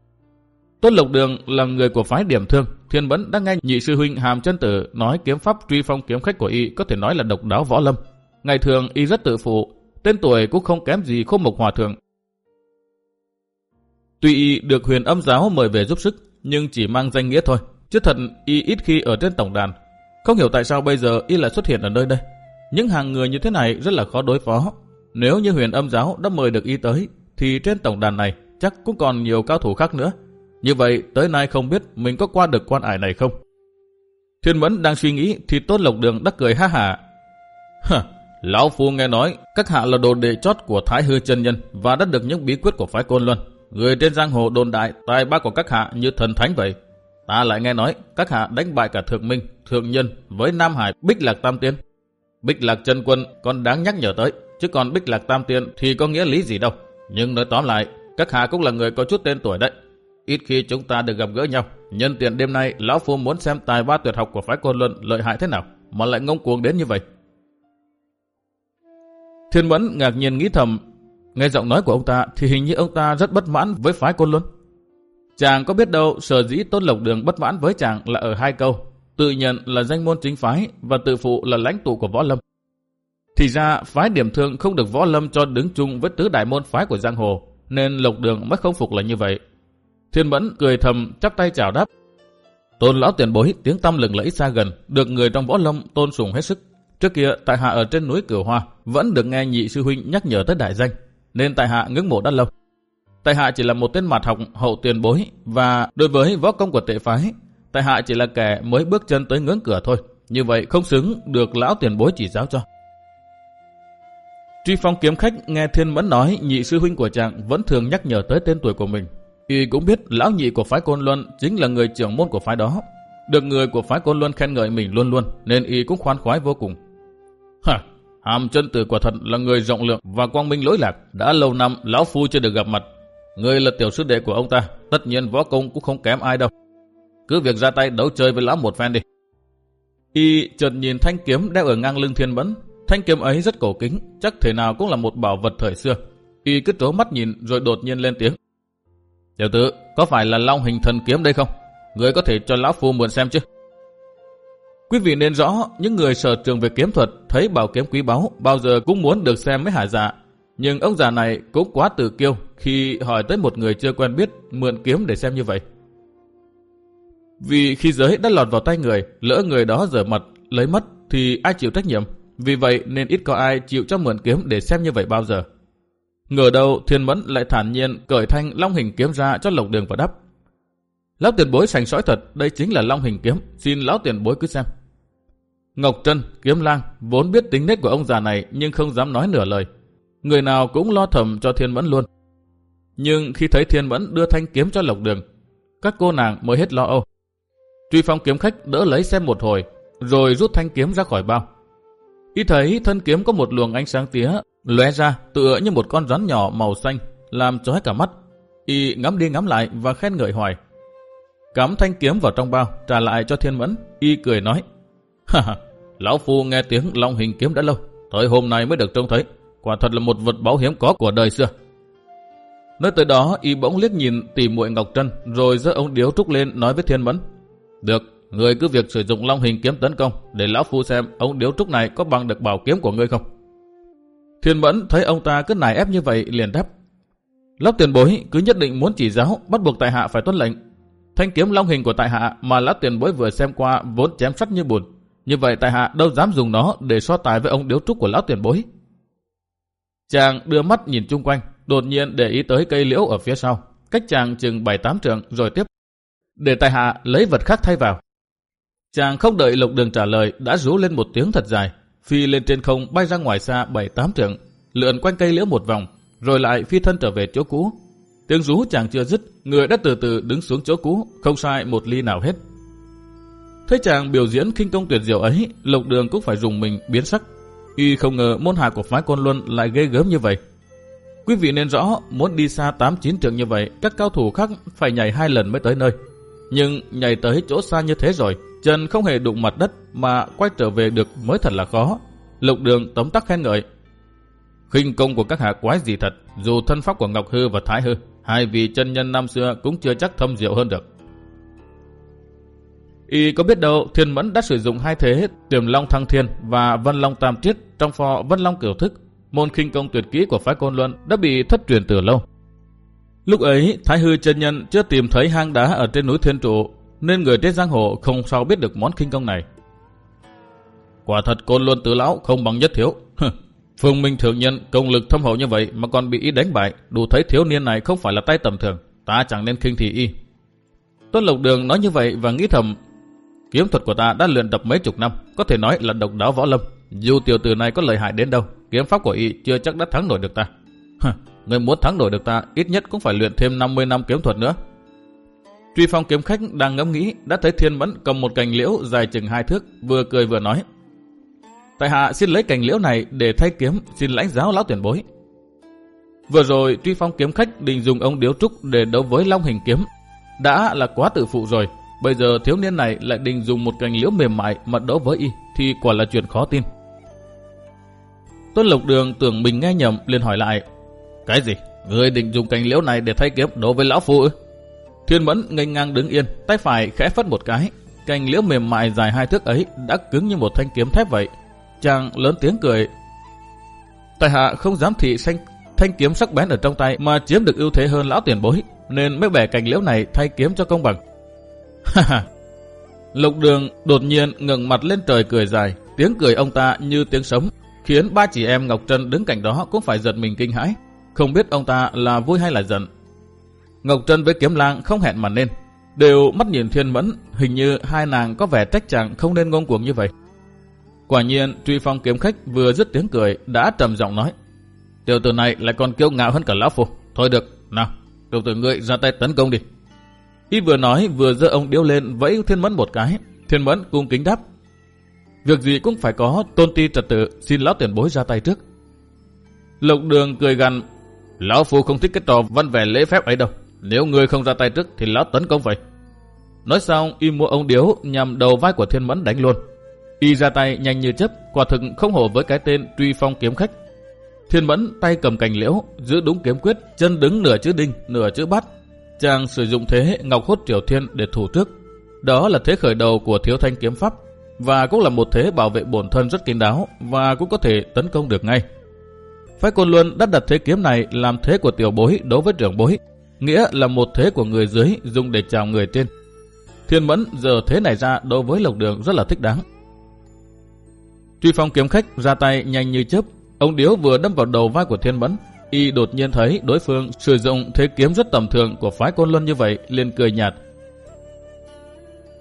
Tôn Lộc Đường là người của phái điểm thương, thiên bấn đã nghe nhị sư huynh hàm chân tử nói kiếm pháp truy phong kiếm khách của y có thể nói là độc đáo võ lâm. Ngày thường y rất tự phụ, tên tuổi cũng không kém gì khô mộc hòa thượng. Tuy y được huyền âm giáo mời về giúp sức, nhưng chỉ mang danh nghĩa thôi, chứ thật y ít khi ở trên tổng đàn. Không hiểu tại sao bây giờ y lại xuất hiện ở nơi đây. Những hàng người như thế này rất là khó đối phó, nếu như huyền âm giáo đã mời được y tới, thì trên tổng đàn này chắc cũng còn nhiều cao thủ khác nữa. Như vậy, tới nay không biết mình có qua được quan ải này không? Thiên Mẫn đang suy nghĩ thì Tôn Lộc Đường đắc cười ha hả. Hả, Lão Phu nghe nói các hạ là đồ đệ chót của Thái Hư chân Nhân và đã được những bí quyết của phái Côn Luân. Người trên giang hồ đồn đại tài ba của các hạ như thần thánh vậy. Ta lại nghe nói các hạ đánh bại cả Thượng Minh, Thượng Nhân với Nam Hải Bích Lạc Tam Tiên. Bích Lạc chân Quân còn đáng nhắc nhở tới chứ còn Bích Lạc Tam Tiên thì có nghĩa lý gì đâu. Nhưng nói tóm lại, các hạ cũng là người có chút tên tuổi đấy. Ít khi chúng ta được gặp gỡ nhau. Nhân tiện đêm nay, Lão Phu muốn xem tài ba tuyệt học của phái Côn Luân lợi hại thế nào, mà lại ngông cuồng đến như vậy. Thiên Mẫn ngạc nhiên nghĩ thầm, nghe giọng nói của ông ta thì hình như ông ta rất bất mãn với phái Côn Luân. Chàng có biết đâu sở dĩ Tôn Lộc Đường bất mãn với chàng là ở hai câu, tự nhận là danh môn chính phái và tự phụ là lãnh tụ của võ lâm. Thì ra phái điểm thương không được võ lâm cho đứng chung với tứ đại môn phái của giang hồ, nên lộc đường mới không phục là như vậy. Thiên Mẫn cười thầm chắp tay chào đáp. Tôn lão tiền bối tiếng tâm lừng lẫy xa gần, được người trong võ lâm tôn sùng hết sức. Trước kia tại hạ ở trên núi Cửu Hoa vẫn được nghe nhị sư huynh nhắc nhở tới đại danh, nên tại hạ ngưỡng mộ đã lâu. Tại hạ chỉ là một tên mặt học hậu tiền bối và đối với võ công của tệ phái, tại hạ chỉ là kẻ mới bước chân tới ngưỡng cửa thôi. Như vậy không xứng được lão tiền bối chỉ giáo cho. Truy phong kiếm khách nghe thiên mẫn nói nhị sư huynh của chàng vẫn thường nhắc nhở tới tên tuổi của mình. Y cũng biết lão nhị của phái Côn Luân chính là người trưởng môn của phái đó. Được người của phái Côn Luân khen ngợi mình luôn luôn, nên Y cũng khoan khoái vô cùng. Hả, hàm chân tử quả thật là người rộng lượng và quang minh lỗi lạc. Đã lâu năm lão phu chưa được gặp mặt. Người là tiểu sư đệ của ông ta, tất nhiên võ công cũng không kém ai đâu. Cứ việc ra tay đấu chơi với lão một phen đi. Y chợt nhìn thanh kiếm đeo ở ngang lưng thiên mẫn. Thanh kiếm ấy rất cổ kính, chắc thể nào cũng là một bảo vật thời xưa. Y cứ trố mắt nhìn rồi đột nhiên lên tiếng. Tiểu tử, có phải là long hình thần kiếm đây không? Người có thể cho lão phu mượn xem chứ? Quý vị nên rõ, những người sở trường về kiếm thuật thấy bảo kiếm quý báu bao giờ cũng muốn được xem mấy hải dạ. Nhưng ông già này cũng quá tự kiêu khi hỏi tới một người chưa quen biết mượn kiếm để xem như vậy. Vì khi giới đã lọt vào tay người, lỡ người đó dở mặt, lấy mất thì ai chịu trách nhiệm. Vì vậy nên ít có ai chịu cho mượn kiếm để xem như vậy bao giờ. Ngờ đâu thiên mẫn lại thản nhiên cởi thanh long hình kiếm ra cho lộc đường và đắp. Lão tiền bối sành sỏi thật, đây chính là long hình kiếm, xin lão tiền bối cứ xem. Ngọc Trân, kiếm lang, vốn biết tính nết của ông già này nhưng không dám nói nửa lời. Người nào cũng lo thầm cho thiên mẫn luôn. Nhưng khi thấy thiên mẫn đưa thanh kiếm cho lộc đường, các cô nàng mới hết lo âu. Truy phong kiếm khách đỡ lấy xem một hồi, rồi rút thanh kiếm ra khỏi bao. Y thấy thân kiếm có một luồng ánh sáng tía lóe ra tựa như một con rắn nhỏ màu xanh, làm chói cả mắt. Y ngắm đi ngắm lại và khen ngợi hoài. Cắm thanh kiếm vào trong bao, trả lại cho thiên mẫn. Y cười nói, ha lão phu nghe tiếng long hình kiếm đã lâu, tới hôm nay mới được trông thấy. Quả thật là một vật báu hiếm có của đời xưa. nói tới đó, y bỗng liếc nhìn tỉ muội Ngọc Trân, rồi giơ ông điếu trúc lên nói với Thiên Mẫn. Được, người cứ việc sử dụng long hình kiếm tấn công, để lão phu xem ông điếu trúc này có bằng được bảo kiếm của ngươi không. Thiên Mẫn thấy ông ta cứ nài ép như vậy liền đáp. Lớp tiền bối cứ nhất định muốn chỉ giáo, bắt buộc tại hạ phải tuân lệnh. Thanh kiếm long hình của tại hạ mà lão tiền bối vừa xem qua vốn chém sắt như bùn. Như vậy tại hạ đâu dám dùng nó để so tài với ông điếu trúc của lão tiền bối. Chàng đưa mắt nhìn chung quanh, đột nhiên để ý tới cây liễu ở phía sau, cách chàng chừng 7-8 trượng rồi tiếp. Để tại hạ lấy vật khác thay vào. Chàng không đợi lục đường trả lời đã rú lên một tiếng thật dài, phi lên trên không bay ra ngoài xa 7-8 trượng, lượn quanh cây liễu một vòng, rồi lại phi thân trở về chỗ cũ. Tiếng rú chàng chưa dứt, người đã từ từ đứng xuống chỗ cũ, không sai một ly nào hết. Thấy chàng biểu diễn kinh công tuyệt diệu ấy, lục đường cũng phải dùng mình biến sắc. Y không ngờ môn hạ của phái côn luân lại ghê gớm như vậy. Quý vị nên rõ, muốn đi xa 8-9 trường như vậy, các cao thủ khác phải nhảy hai lần mới tới nơi. Nhưng nhảy tới chỗ xa như thế rồi, chân không hề đụng mặt đất mà quay trở về được mới thật là khó. Lục đường tấm tắc khen ngợi. khinh công của các hạ quái gì thật, dù thân pháp của Ngọc Hư và Thái Hư, hai vị chân nhân năm xưa cũng chưa chắc thâm diệu hơn được. Y có biết đâu Thiên Mẫn đã sử dụng hai thế Tiềm Long Thăng Thiên và Vân Long Tam Triết trong phò Vân Long Kiểu Thức. Môn khinh công tuyệt kỹ của phái Côn Luân đã bị thất truyền từ lâu. Lúc ấy, Thái Hư chân nhân chưa tìm thấy hang đá ở trên núi Thiên Trụ, nên người trên giang hồ không sao biết được món kinh công này. Quả thật Côn Luân tử lão không bằng nhất thiếu. *laughs* Phương Minh thượng nhân công lực thâm hậu như vậy mà còn bị y đánh bại, đủ thấy thiếu niên này không phải là tay tầm thường, ta chẳng nên khinh thị y. Tuân Lộc Đường nói như vậy và nghĩ thầm Kiếm thuật của ta đã luyện tập mấy chục năm, có thể nói là độc đáo võ lâm. Dù tiểu tử này có lợi hại đến đâu, kiếm pháp của y chưa chắc đã thắng nổi được ta. *laughs* người muốn thắng nổi được ta, ít nhất cũng phải luyện thêm 50 năm kiếm thuật nữa. Truy phong kiếm khách đang ngẫm nghĩ, đã thấy thiên mẫn cầm một cành liễu dài chừng hai thước, vừa cười vừa nói. Tại hạ xin lấy cành liễu này để thay kiếm, xin lãnh giáo lão tuyển bối. Vừa rồi, truy phong kiếm khách định dùng ông điếu trúc để đấu với long hình kiếm. Đã là quá tự phụ rồi, Bây giờ thiếu niên này lại định dùng một cành liễu mềm mại mà đấu với y thì quả là chuyện khó tin. Tôn Lộc Đường tưởng mình nghe nhầm liền hỏi lại. Cái gì? Người định dùng cành liễu này để thay kiếm đấu với lão phu ư? Thiên Mẫn ngây ngang đứng yên, tay phải khẽ phất một cái. Cành liễu mềm mại dài hai thước ấy đã cứng như một thanh kiếm thép vậy. Chàng lớn tiếng cười. Tài hạ không dám thị xanh thanh kiếm sắc bén ở trong tay mà chiếm được ưu thế hơn lão tiền bối, nên mới bẻ cành liễu này thay kiếm cho công bằng. *laughs* Ha ha! Lục đường đột nhiên ngẩng mặt lên trời cười dài, tiếng cười ông ta như tiếng sấm, khiến ba chị em Ngọc Trân đứng cạnh đó cũng phải giật mình kinh hãi, không biết ông ta là vui hay là giận. Ngọc Trân với Kiếm Lang không hẹn mà nên, đều mắt nhìn Thiên Mẫn, hình như hai nàng có vẻ trách chàng không nên ngông cuồng như vậy. Quả nhiên, Truy Phong kiếm khách vừa dứt tiếng cười đã trầm giọng nói: "Tiểu tử này lại còn kiêu ngạo hơn cả lão phu, thôi được, nào, Tiểu tử ngươi ra tay tấn công đi. Y vừa nói vừa giơ ông điếu lên vẫy Thiên Mẫn một cái. Thiên Mẫn cung kính đáp. Việc gì cũng phải có tôn ti trật tự, xin lão tiền bối ra tay trước. Lục đường cười gằn, lão phu không thích cái trò văn vẻ lễ phép ấy đâu. Nếu người không ra tay trước thì lão tấn công vậy. Nói xong, y mua ông điếu nhằm đầu vai của Thiên Mẫn đánh luôn. Y ra tay nhanh như chớp, quả thực không hổ với cái tên truy phong kiếm khách. Thiên Mẫn tay cầm cành liễu, giữ đúng kiếm quyết, chân đứng nửa chữ đinh, nửa chữ bắt. Chàng sử dụng thế Ngọc Hốt Triều Thiên để thủ trước. Đó là thế khởi đầu của Thiếu Thanh kiếm pháp và cũng là một thế bảo vệ bổn thân rất kín đáo và cũng có thể tấn công được ngay. Phái Côn Luân đã đặt thế kiếm này làm thế của tiểu bối đối với trưởng bối, nghĩa là một thế của người dưới dùng để chào người trên. Thiên Mẫn giờ thế này ra đối với Lộc Đường rất là thích đáng. Truy phong kiếm khách ra tay nhanh như chớp, ông Điếu vừa đâm vào đầu vai của Thiên Mẫn, y đột nhiên thấy đối phương sử dụng thế kiếm rất tầm thường của phái Côn Luân như vậy, liền cười nhạt.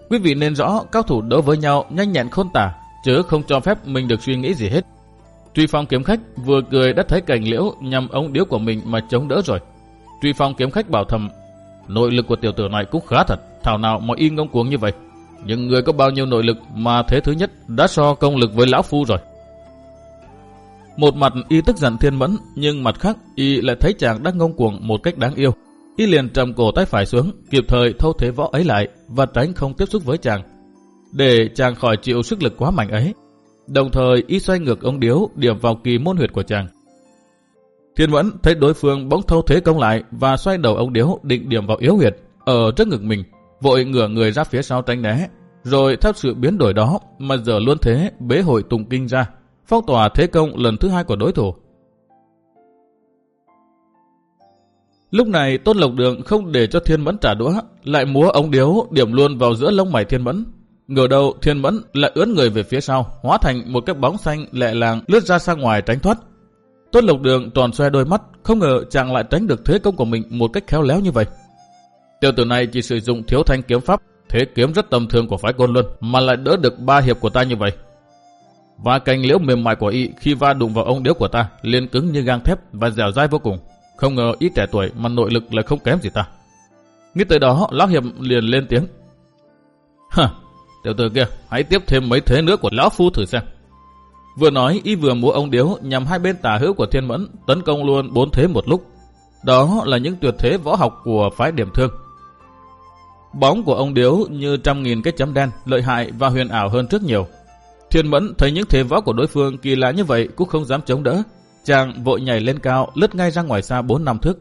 Quý vị nên rõ cao thủ đối với nhau nhanh nhẹn khôn tả, chứ không cho phép mình được suy nghĩ gì hết. Truy phong kiếm khách vừa cười đã thấy cảnh liễu nhằm ông điếu của mình mà chống đỡ rồi. Truy phong kiếm khách bảo thầm, nội lực của tiểu tử này cũng khá thật, thảo nào mà y ngông cuồng như vậy. Nhưng người có bao nhiêu nội lực mà thế thứ nhất đã so công lực với lão phu rồi. Một mặt y tức giận thiên mẫn, nhưng mặt khác y lại thấy chàng đang ngông cuồng một cách đáng yêu. Y liền trầm cổ tay phải xuống, kịp thời thâu thế võ ấy lại và tránh không tiếp xúc với chàng. Để chàng khỏi chịu sức lực quá mạnh ấy. Đồng thời y xoay ngược ông điếu điểm vào kỳ môn huyệt của chàng. Thiên Mẫn thấy đối phương bỗng thâu thế công lại và xoay đầu ông điếu định điểm vào yếu huyệt ở trước ngực mình, vội ngửa người ra phía sau tránh né. Rồi theo sự biến đổi đó mà giờ luôn thế bế hội tùng kinh ra, phong tỏa thế công lần thứ hai của đối thủ. Lúc này Tôn Lộc Đường không để cho Thiên Mẫn trả đũa, lại múa ống điếu điểm luôn vào giữa lông mày Thiên Mẫn. Ngờ đầu Thiên Mẫn lại ướn người về phía sau, hóa thành một cái bóng xanh lẹ làng lướt ra sang ngoài tránh thoát. Tuân Lộc Đường tròn xoe đôi mắt, không ngờ chàng lại tránh được thế công của mình một cách khéo léo như vậy. Tiểu tử này chỉ sử dụng thiếu thanh kiếm pháp, thế kiếm rất tầm thường của phái côn luân, mà lại đỡ được ba hiệp của ta như vậy. Và cành liễu mềm mại của y khi va đụng vào ông điếu của ta, liền cứng như gang thép và dẻo dai vô cùng. Không ngờ ít trẻ tuổi mà nội lực lại không kém gì ta. Nghĩ tới đó, Lão Hiệp liền lên tiếng. Hả, tiểu tử kia, hãy tiếp thêm mấy thế nữa của Lão Phu thử xem. Vừa nói, y vừa múa ông điếu nhằm hai bên tả hữu của thiên mẫn, tấn công luôn bốn thế một lúc. Đó là những tuyệt thế võ học của phái điểm thương. Bóng của ông điếu như trăm nghìn cái chấm đen, lợi hại và huyền ảo hơn rất nhiều. Thiên mẫn thấy những thế võ của đối phương kỳ lạ như vậy cũng không dám chống đỡ, Chàng vội nhảy lên cao, lướt ngay ra ngoài xa bốn năm thước.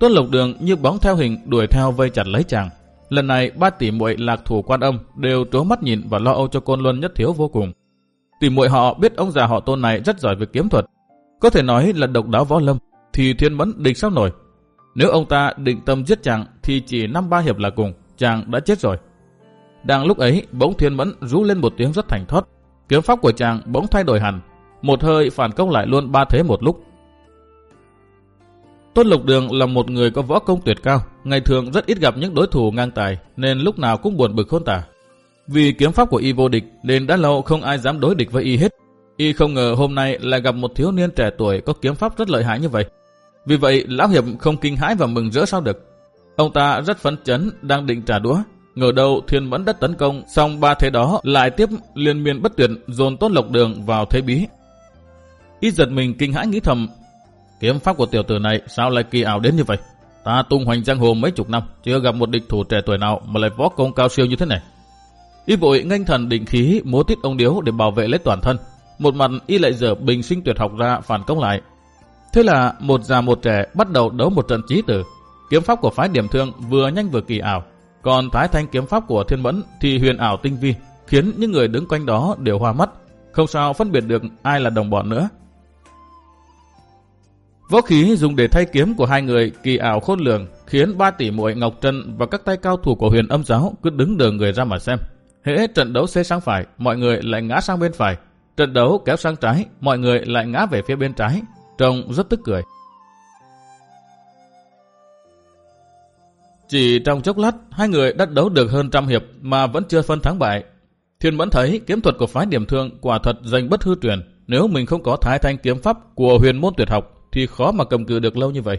Tuân Lộc Đường như bóng theo hình đuổi theo vây chặt lấy chàng. Lần này ba tỷ muội lạc thủ quan âm đều trố mắt nhìn và lo âu cho côn luân nhất thiếu vô cùng. Tỷ muội họ biết ông già họ tôn này rất giỏi về kiếm thuật. Có thể nói là độc đáo võ lâm, thì thiên mẫn địch sao nổi. Nếu ông ta định tâm giết chàng thì chỉ năm ba hiệp là cùng, chàng đã chết rồi. Đang lúc ấy, bỗng thiên mẫn rú lên một tiếng rất thành thoát. Kiếm pháp của chàng bỗng thay đổi hẳn, một hơi phản công lại luôn ba thế một lúc. Tôn Lục Đường là một người có võ công tuyệt cao, ngày thường rất ít gặp những đối thủ ngang tài, nên lúc nào cũng buồn bực khôn tả. Vì kiếm pháp của y vô địch, nên đã lâu không ai dám đối địch với y hết. Y không ngờ hôm nay lại gặp một thiếu niên trẻ tuổi có kiếm pháp rất lợi hại như vậy. Vì vậy, Lão Hiệp không kinh hãi và mừng rỡ sao được. Ông ta rất phấn chấn, đang định trả đũa. Ngờ đâu thiên mẫn đất tấn công, xong ba thế đó lại tiếp liên miên bất tuyệt dồn tốt Lộc Đường vào thế bí. Ít giật mình kinh hãi nghĩ thầm, kiếm pháp của tiểu tử này sao lại kỳ ảo đến như vậy? Ta tung hoành giang hồ mấy chục năm, chưa gặp một địch thủ trẻ tuổi nào mà lại võ công cao siêu như thế này. Y vội nganh thần định khí múa tít ông điếu để bảo vệ lấy toàn thân. Một mặt y lại dở bình sinh tuyệt học ra phản công lại. Thế là một già một trẻ bắt đầu đấu một trận trí tử. Kiếm pháp của phái điểm thương vừa nhanh vừa kỳ ảo. Còn thái thanh kiếm pháp của thiên mẫn thì huyền ảo tinh vi, khiến những người đứng quanh đó đều hoa mắt. Không sao phân biệt được ai là đồng bọn nữa. Võ khí dùng để thay kiếm của hai người kỳ ảo khôn lường, khiến ba tỷ muội Ngọc Trân và các tay cao thủ của huyền âm giáo cứ đứng đờ người ra mà xem. Hễ trận đấu xê sang phải, mọi người lại ngã sang bên phải. Trận đấu kéo sang trái, mọi người lại ngã về phía bên trái. Trông rất tức cười. Chỉ trong chốc lát, hai người đã đấu được hơn trăm hiệp mà vẫn chưa phân thắng bại. Thiên Mẫn thấy kiếm thuật của phái điểm thương quả thật danh bất hư truyền. Nếu mình không có thái thanh kiếm pháp của huyền môn tuyệt học thì khó mà cầm cự được lâu như vậy.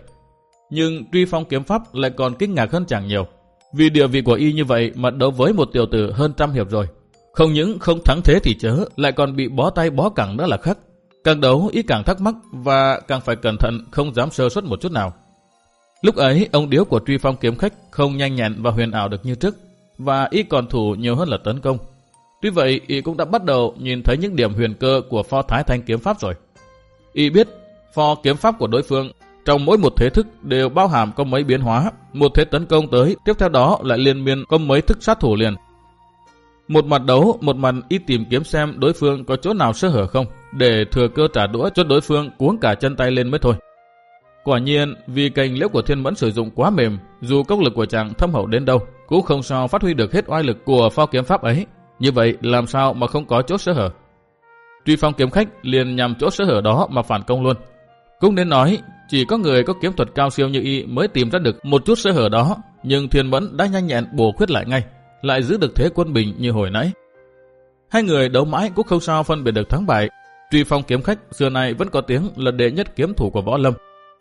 Nhưng truy phong kiếm pháp lại còn kinh ngạc hơn chẳng nhiều. Vì địa vị của y như vậy mà đấu với một tiểu tử hơn trăm hiệp rồi. Không những không thắng thế thì chớ, lại còn bị bó tay bó cẳng đó là khắc. Càng đấu y càng thắc mắc và càng phải cẩn thận không dám sơ suất một chút nào. Lúc ấy, ông điếu của truy phong kiếm khách không nhanh nhẹn và huyền ảo được như trước, và y còn thủ nhiều hơn là tấn công. Tuy vậy, y cũng đã bắt đầu nhìn thấy những điểm huyền cơ của pho thái thanh kiếm pháp rồi. Y biết, pho kiếm pháp của đối phương trong mỗi một thế thức đều bao hàm có mấy biến hóa, một thế tấn công tới, tiếp theo đó lại liên miên có mấy thức sát thủ liền. Một mặt đấu, một mặt y tìm kiếm xem đối phương có chỗ nào sơ hở không, để thừa cơ trả đũa cho đối phương cuốn cả chân tay lên mới thôi. Quả nhiên, vì cành liễu của thiên mẫn sử dụng quá mềm, dù công lực của chàng thâm hậu đến đâu, cũng không sao phát huy được hết oai lực của phao kiếm pháp ấy. Như vậy, làm sao mà không có chỗ sơ hở? Truy phong kiếm khách liền nhằm chỗ sơ hở đó mà phản công luôn. Cũng nên nói, chỉ có người có kiếm thuật cao siêu như y mới tìm ra được một chút sơ hở đó, nhưng thiên mẫn đã nhanh nhẹn bổ khuyết lại ngay, lại giữ được thế quân bình như hồi nãy. Hai người đấu mãi cũng không sao phân biệt được thắng bại. Truy phong kiếm khách xưa nay vẫn có tiếng là đệ nhất kiếm thủ của võ lâm,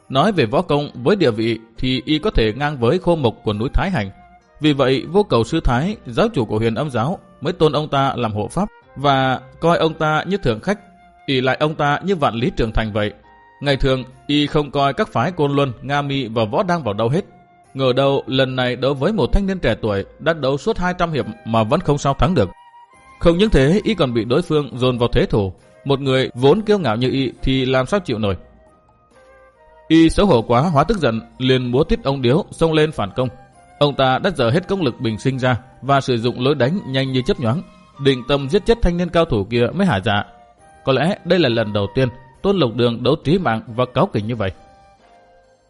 Nói về võ công với địa vị thì y có thể ngang với khô mộc của núi Thái Hành. Vì vậy vô cầu sư Thái, giáo chủ của huyền âm giáo mới tôn ông ta làm hộ pháp và coi ông ta như thượng khách, ỷ lại ông ta như vạn lý trường thành vậy. Ngày thường, y không coi các phái côn luân, nga mi và võ đang vào đâu hết. Ngờ đâu lần này đấu với một thanh niên trẻ tuổi đã đấu suốt 200 hiệp mà vẫn không sao thắng được. Không những thế, y còn bị đối phương dồn vào thế thủ. Một người vốn kiêu ngạo như y thì làm sao chịu nổi. Y xấu hổ quá hóa tức giận, liền múa tiết ông điếu xông lên phản công. Ông ta đã dở hết công lực bình sinh ra và sử dụng lối đánh nhanh như chấp nhoáng, định tâm giết chết thanh niên cao thủ kia mới hả dạ. Có lẽ đây là lần đầu tiên Tôn Lộc Đường đấu trí mạng và cáo kỉnh như vậy.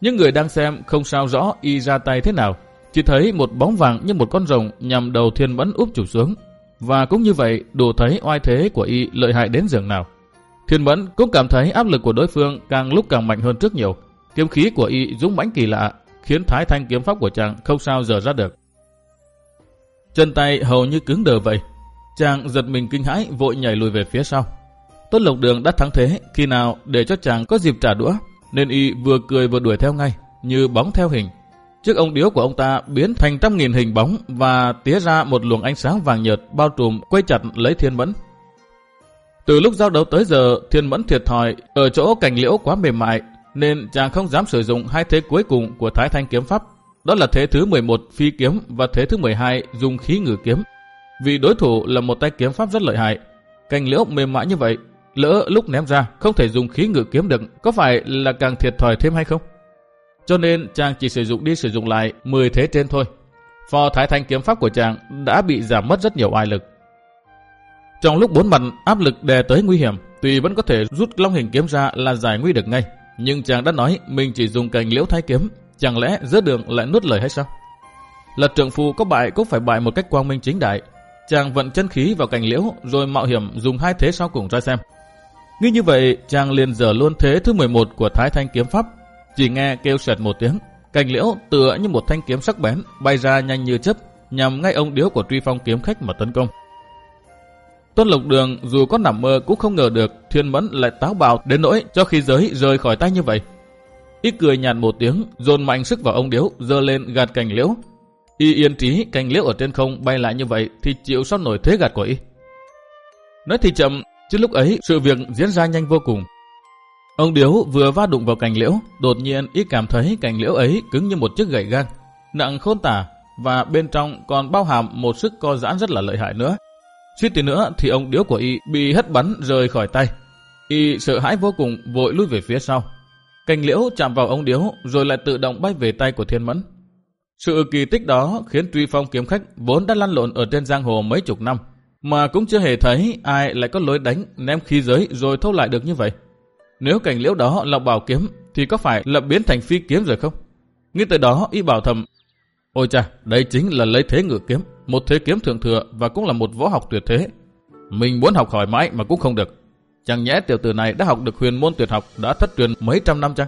Những người đang xem không sao rõ y ra tay thế nào, chỉ thấy một bóng vàng như một con rồng nhằm đầu thiên mẫn úp chủ xuống. Và cũng như vậy đủ thấy oai thế của y lợi hại đến giường nào. Thiên Mẫn cũng cảm thấy áp lực của đối phương càng lúc càng mạnh hơn trước nhiều. Kiếm khí của y dũng mãnh kỳ lạ, khiến thái thanh kiếm pháp của chàng không sao dở ra được. Chân tay hầu như cứng đờ vậy. Chàng giật mình kinh hãi vội nhảy lùi về phía sau. Tốt Lộc Đường đã thắng thế khi nào để cho chàng có dịp trả đũa, nên y vừa cười vừa đuổi theo ngay, như bóng theo hình. Chiếc ông điếu của ông ta biến thành trăm nghìn hình bóng và tía ra một luồng ánh sáng vàng nhợt bao trùm quay chặt lấy thiên mẫn. Từ lúc giao đấu tới giờ, thiên mẫn thiệt thòi ở chỗ cành liễu quá mềm mại, nên chàng không dám sử dụng hai thế cuối cùng của Thái Thanh kiếm pháp. Đó là thế thứ 11 phi kiếm và thế thứ 12 dùng khí ngử kiếm. Vì đối thủ là một tay kiếm pháp rất lợi hại. Cành liễu mềm mại như vậy, lỡ lúc ném ra không thể dùng khí ngự kiếm được, có phải là càng thiệt thòi thêm hay không? Cho nên chàng chỉ sử dụng đi sử dụng lại 10 thế trên thôi. Phò Thái Thanh kiếm pháp của chàng đã bị giảm mất rất nhiều ai lực. Trong lúc bốn mặt áp lực đè tới nguy hiểm, tuy vẫn có thể rút long hình kiếm ra là giải nguy được ngay. Nhưng chàng đã nói mình chỉ dùng cành liễu thái kiếm, chẳng lẽ giữa đường lại nuốt lời hay sao? Là trượng phu có bại cũng phải bại một cách quang minh chính đại. Chàng vận chân khí vào cành liễu rồi mạo hiểm dùng hai thế sau cùng ra xem. Nghĩ như vậy, chàng liền dở luôn thế thứ 11 của Thái Thanh kiếm pháp. Chỉ nghe kêu sệt một tiếng, cành liễu tựa như một thanh kiếm sắc bén bay ra nhanh như chớp, nhằm ngay ông điếu của Truy Phong kiếm khách mà tấn công. tuân Lộc Đường dù có nằm mơ cũng không ngờ được Thiên Mẫn lại táo bạo đến nỗi cho khí giới rời khỏi tay như vậy. Y cười nhạt một tiếng, dồn mạnh sức vào ông điếu, dơ lên gạt cành liễu. Y yên trí cành liễu ở trên không bay lại như vậy thì chịu sót nổi thế gạt của Y. Nói thì chậm, chứ lúc ấy sự việc diễn ra nhanh vô cùng. Ông điếu vừa va đụng vào cành liễu, đột nhiên Y cảm thấy cành liễu ấy cứng như một chiếc gậy gan, nặng khôn tả và bên trong còn bao hàm một sức co giãn rất là lợi hại nữa. Suýt tí nữa thì ông điếu của y bị hất bắn rời khỏi tay. Y sợ hãi vô cùng vội lui về phía sau. Cành liễu chạm vào ông điếu rồi lại tự động bay về tay của thiên mẫn. Sự kỳ tích đó khiến Truy Phong kiếm khách vốn đã lăn lộn ở trên giang hồ mấy chục năm, mà cũng chưa hề thấy ai lại có lối đánh ném khí giới rồi thâu lại được như vậy. Nếu cảnh liễu đó là bảo kiếm thì có phải là biến thành phi kiếm rồi không? Nghĩ tới đó y bảo thầm, ôi cha, đây chính là lấy thế ngự kiếm một thế kiếm thượng thừa và cũng là một võ học tuyệt thế. Mình muốn học hỏi mãi mà cũng không được. Chẳng nhẽ tiểu tử này đã học được huyền môn tuyệt học đã thất truyền mấy trăm năm chăng?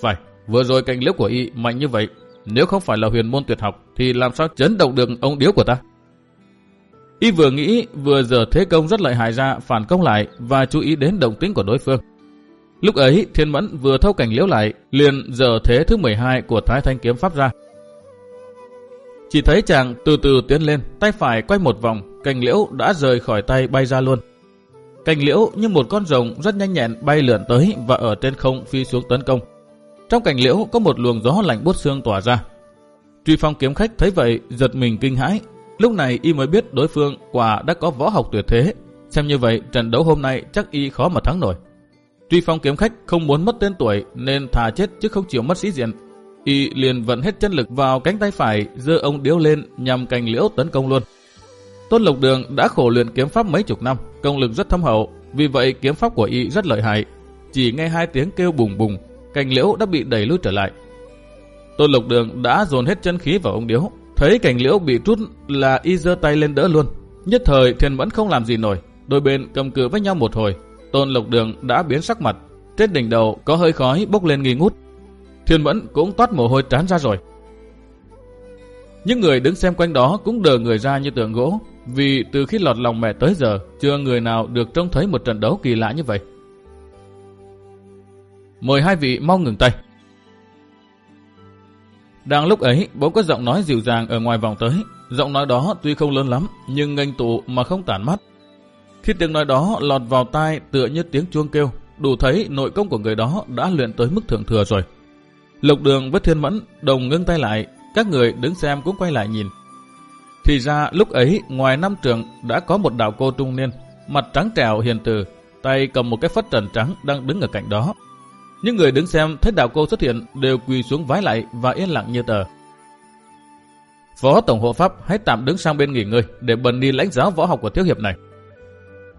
Phải, vừa rồi cảnh liễu của y mạnh như vậy. Nếu không phải là huyền môn tuyệt học thì làm sao chấn động được ông điếu của ta? Y vừa nghĩ vừa giờ thế công rất lợi hại ra phản công lại và chú ý đến động tính của đối phương. Lúc ấy Thiên Mẫn vừa thâu cảnh liễu lại, liền giờ thế thứ 12 của Thái Thanh kiếm pháp ra. Chỉ thấy chàng từ từ tiến lên, tay phải quay một vòng, cành liễu đã rời khỏi tay bay ra luôn. Cành liễu như một con rồng rất nhanh nhẹn bay lượn tới và ở trên không phi xuống tấn công. Trong cành liễu có một luồng gió lạnh buốt xương tỏa ra. Truy phong kiếm khách thấy vậy giật mình kinh hãi. Lúc này y mới biết đối phương quả đã có võ học tuyệt thế. Xem như vậy trận đấu hôm nay chắc y khó mà thắng nổi. Truy phong kiếm khách không muốn mất tên tuổi nên thà chết chứ không chịu mất sĩ diện. Y liền vận hết chân lực vào cánh tay phải giơ ông điếu lên nhằm cành liễu tấn công luôn. Tôn Lộc Đường đã khổ luyện kiếm pháp mấy chục năm, công lực rất thâm hậu, vì vậy kiếm pháp của y rất lợi hại. Chỉ nghe hai tiếng kêu bùng bùng, cành liễu đã bị đẩy lui trở lại. Tôn Lộc Đường đã dồn hết chân khí vào ông điếu, thấy cảnh liễu bị trút là y giơ tay lên đỡ luôn. Nhất thời Thiên vẫn không làm gì nổi, đôi bên cầm cự với nhau một hồi, Tôn Lộc Đường đã biến sắc mặt, trên đỉnh đầu có hơi khói bốc lên nghi ngút. Thiên Mẫn cũng toát mồ hôi trán ra rồi. Những người đứng xem quanh đó cũng đờ người ra như tượng gỗ, vì từ khi lọt lòng mẹ tới giờ, chưa người nào được trông thấy một trận đấu kỳ lạ như vậy. Mời hai vị mau ngừng tay. Đang lúc ấy, bỗng có giọng nói dịu dàng ở ngoài vòng tới. Giọng nói đó tuy không lớn lắm, nhưng nganh tụ mà không tản mắt. Khi tiếng nói đó lọt vào tai tựa như tiếng chuông kêu, đủ thấy nội công của người đó đã luyện tới mức thượng thừa rồi. Lục đường với thiên mẫn đồng ngưng tay lại, các người đứng xem cũng quay lại nhìn. Thì ra lúc ấy ngoài năm trường đã có một đạo cô trung niên, mặt trắng trèo hiền từ, tay cầm một cái phất trần trắng đang đứng ở cạnh đó. Những người đứng xem thấy đạo cô xuất hiện đều quỳ xuống vái lại và yên lặng như tờ. Phó Tổng hộ Pháp hãy tạm đứng sang bên nghỉ ngơi để bần đi lãnh giáo võ học của thiếu hiệp này.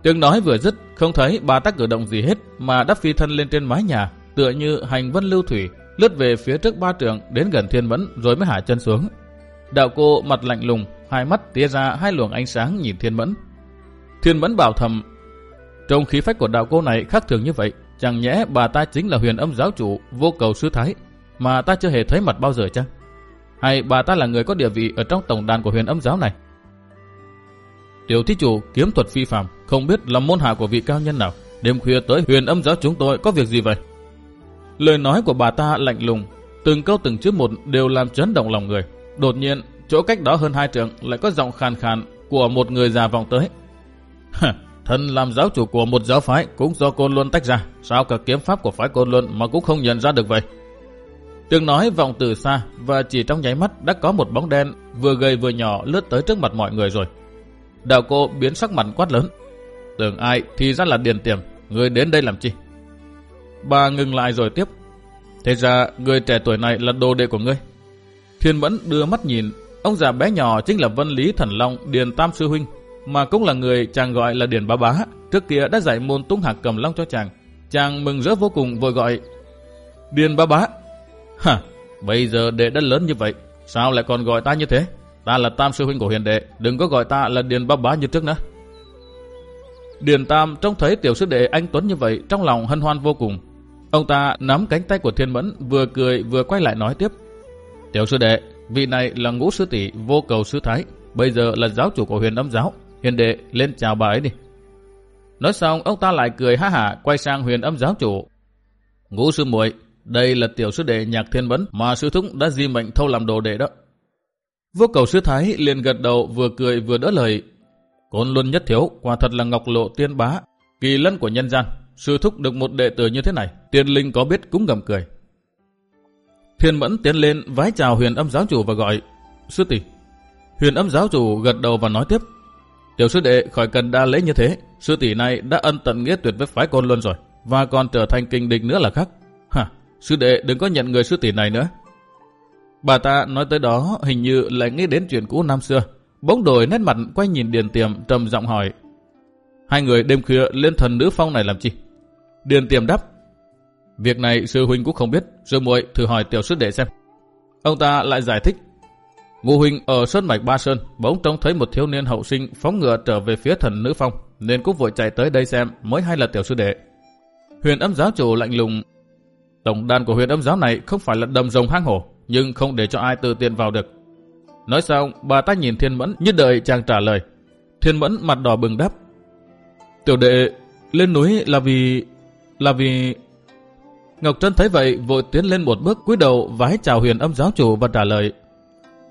Tiếng nói vừa dứt, không thấy bà ta cử động gì hết mà đắp phi thân lên trên mái nhà, tựa như hành vân lưu thủy, lướt về phía trước ba trường đến gần thiên mẫn rồi mới hạ chân xuống. Đạo cô mặt lạnh lùng, hai mắt tia ra hai luồng ánh sáng nhìn thiên mẫn. Thiên mẫn bảo thầm, trong khí phách của đạo cô này khác thường như vậy, chẳng nhẽ bà ta chính là huyền âm giáo chủ vô cầu sư thái, mà ta chưa hề thấy mặt bao giờ chăng? Hay bà ta là người có địa vị ở trong tổng đàn của huyền âm giáo này? Tiểu thí chủ kiếm thuật phi phàm, không biết là môn hạ của vị cao nhân nào. Đêm khuya tới huyền âm giáo chúng tôi có việc gì vậy? Lời nói của bà ta lạnh lùng, từng câu từng chữ một đều làm chấn động lòng người. Đột nhiên, chỗ cách đó hơn hai trường lại có giọng khàn khàn của một người già vọng tới. *laughs* thần làm giáo chủ của một giáo phái cũng do Côn Luân tách ra. Sao cả kiếm pháp của phái Côn Luân mà cũng không nhận ra được vậy? Tiếng nói vọng từ xa và chỉ trong nháy mắt đã có một bóng đen vừa gầy vừa nhỏ lướt tới trước mặt mọi người rồi. Đạo cô biến sắc mặt quát lớn. Tưởng ai thì ra là điền tiềm, người đến đây làm chi? Bà ngừng lại rồi tiếp. Thế ra người trẻ tuổi này là đồ đệ của ngươi. Thiên Mẫn đưa mắt nhìn, ông già bé nhỏ chính là Vân Lý Thần Long Điền Tam Sư Huynh, mà cũng là người chàng gọi là Điền Bá Bá, trước kia đã dạy môn tung hạc cầm long cho chàng. Chàng mừng rỡ vô cùng vội gọi Điền Bá Bá. Hả, bây giờ đệ đã lớn như vậy, sao lại còn gọi ta như thế? Ta là Tam Sư Huynh của hiền đệ, đừng có gọi ta là Điền Bá Bá như trước nữa. Điền Tam trông thấy tiểu sư đệ anh Tuấn như vậy trong lòng hân hoan vô cùng. Ông ta nắm cánh tay của Thiên Mẫn vừa cười vừa quay lại nói tiếp. Tiểu sư đệ, vị này là ngũ sư tỷ vô cầu sư thái, bây giờ là giáo chủ của huyền âm giáo. Hiền đệ lên chào bà ấy đi. Nói xong ông ta lại cười ha hả quay sang huyền âm giáo chủ. Ngũ sư muội, đây là tiểu sư đệ nhạc thiên mẫn mà sư thúc đã di mệnh thâu làm đồ đệ đó. Vô cầu sư thái liền gật đầu vừa cười vừa đỡ lời. Côn luân nhất thiếu, quả thật là ngọc lộ tiên bá, kỳ lân của nhân gian. Sư thúc được một đệ tử như thế này, tiên linh có biết cũng gầm cười. Thiên mẫn tiến lên vái chào huyền âm giáo chủ và gọi, sư tỷ. Huyền âm giáo chủ gật đầu và nói tiếp, tiểu sư đệ khỏi cần đa lễ như thế, sư tỷ này đã ân tận nghĩa tuyệt với phái côn luôn rồi, và còn trở thành kinh địch nữa là khác. Hả, sư đệ đừng có nhận người sư tỷ này nữa. Bà ta nói tới đó hình như lại nghĩ đến chuyện cũ năm xưa. Bỗng đổi nét mặt quay nhìn Điền Tiềm trầm giọng hỏi. Hai người đêm khuya lên thần nữ phong này làm chi? Điền Tiềm đáp. Việc này sư huynh cũng không biết, sư muội thử hỏi tiểu sư đệ xem. Ông ta lại giải thích. Ngô huynh ở Sơn Mạch Ba Sơn bỗng trông thấy một thiếu niên hậu sinh phóng ngựa trở về phía thần nữ phong, nên cũng vội chạy tới đây xem mới hay là tiểu sư đệ. Huyền âm giáo chủ lạnh lùng. Tổng đàn của huyền âm giáo này không phải là đầm rồng hang hổ, nhưng không để cho ai tự tiện vào được. Nói xong, bà ta nhìn Thiên Mẫn như đợi chàng trả lời. Thiên Mẫn mặt đỏ bừng đáp. Tiểu đệ, lên núi là vì... là vì... Ngọc Trân thấy vậy vội tiến lên một bước cúi đầu vái chào huyền âm giáo chủ và trả lời.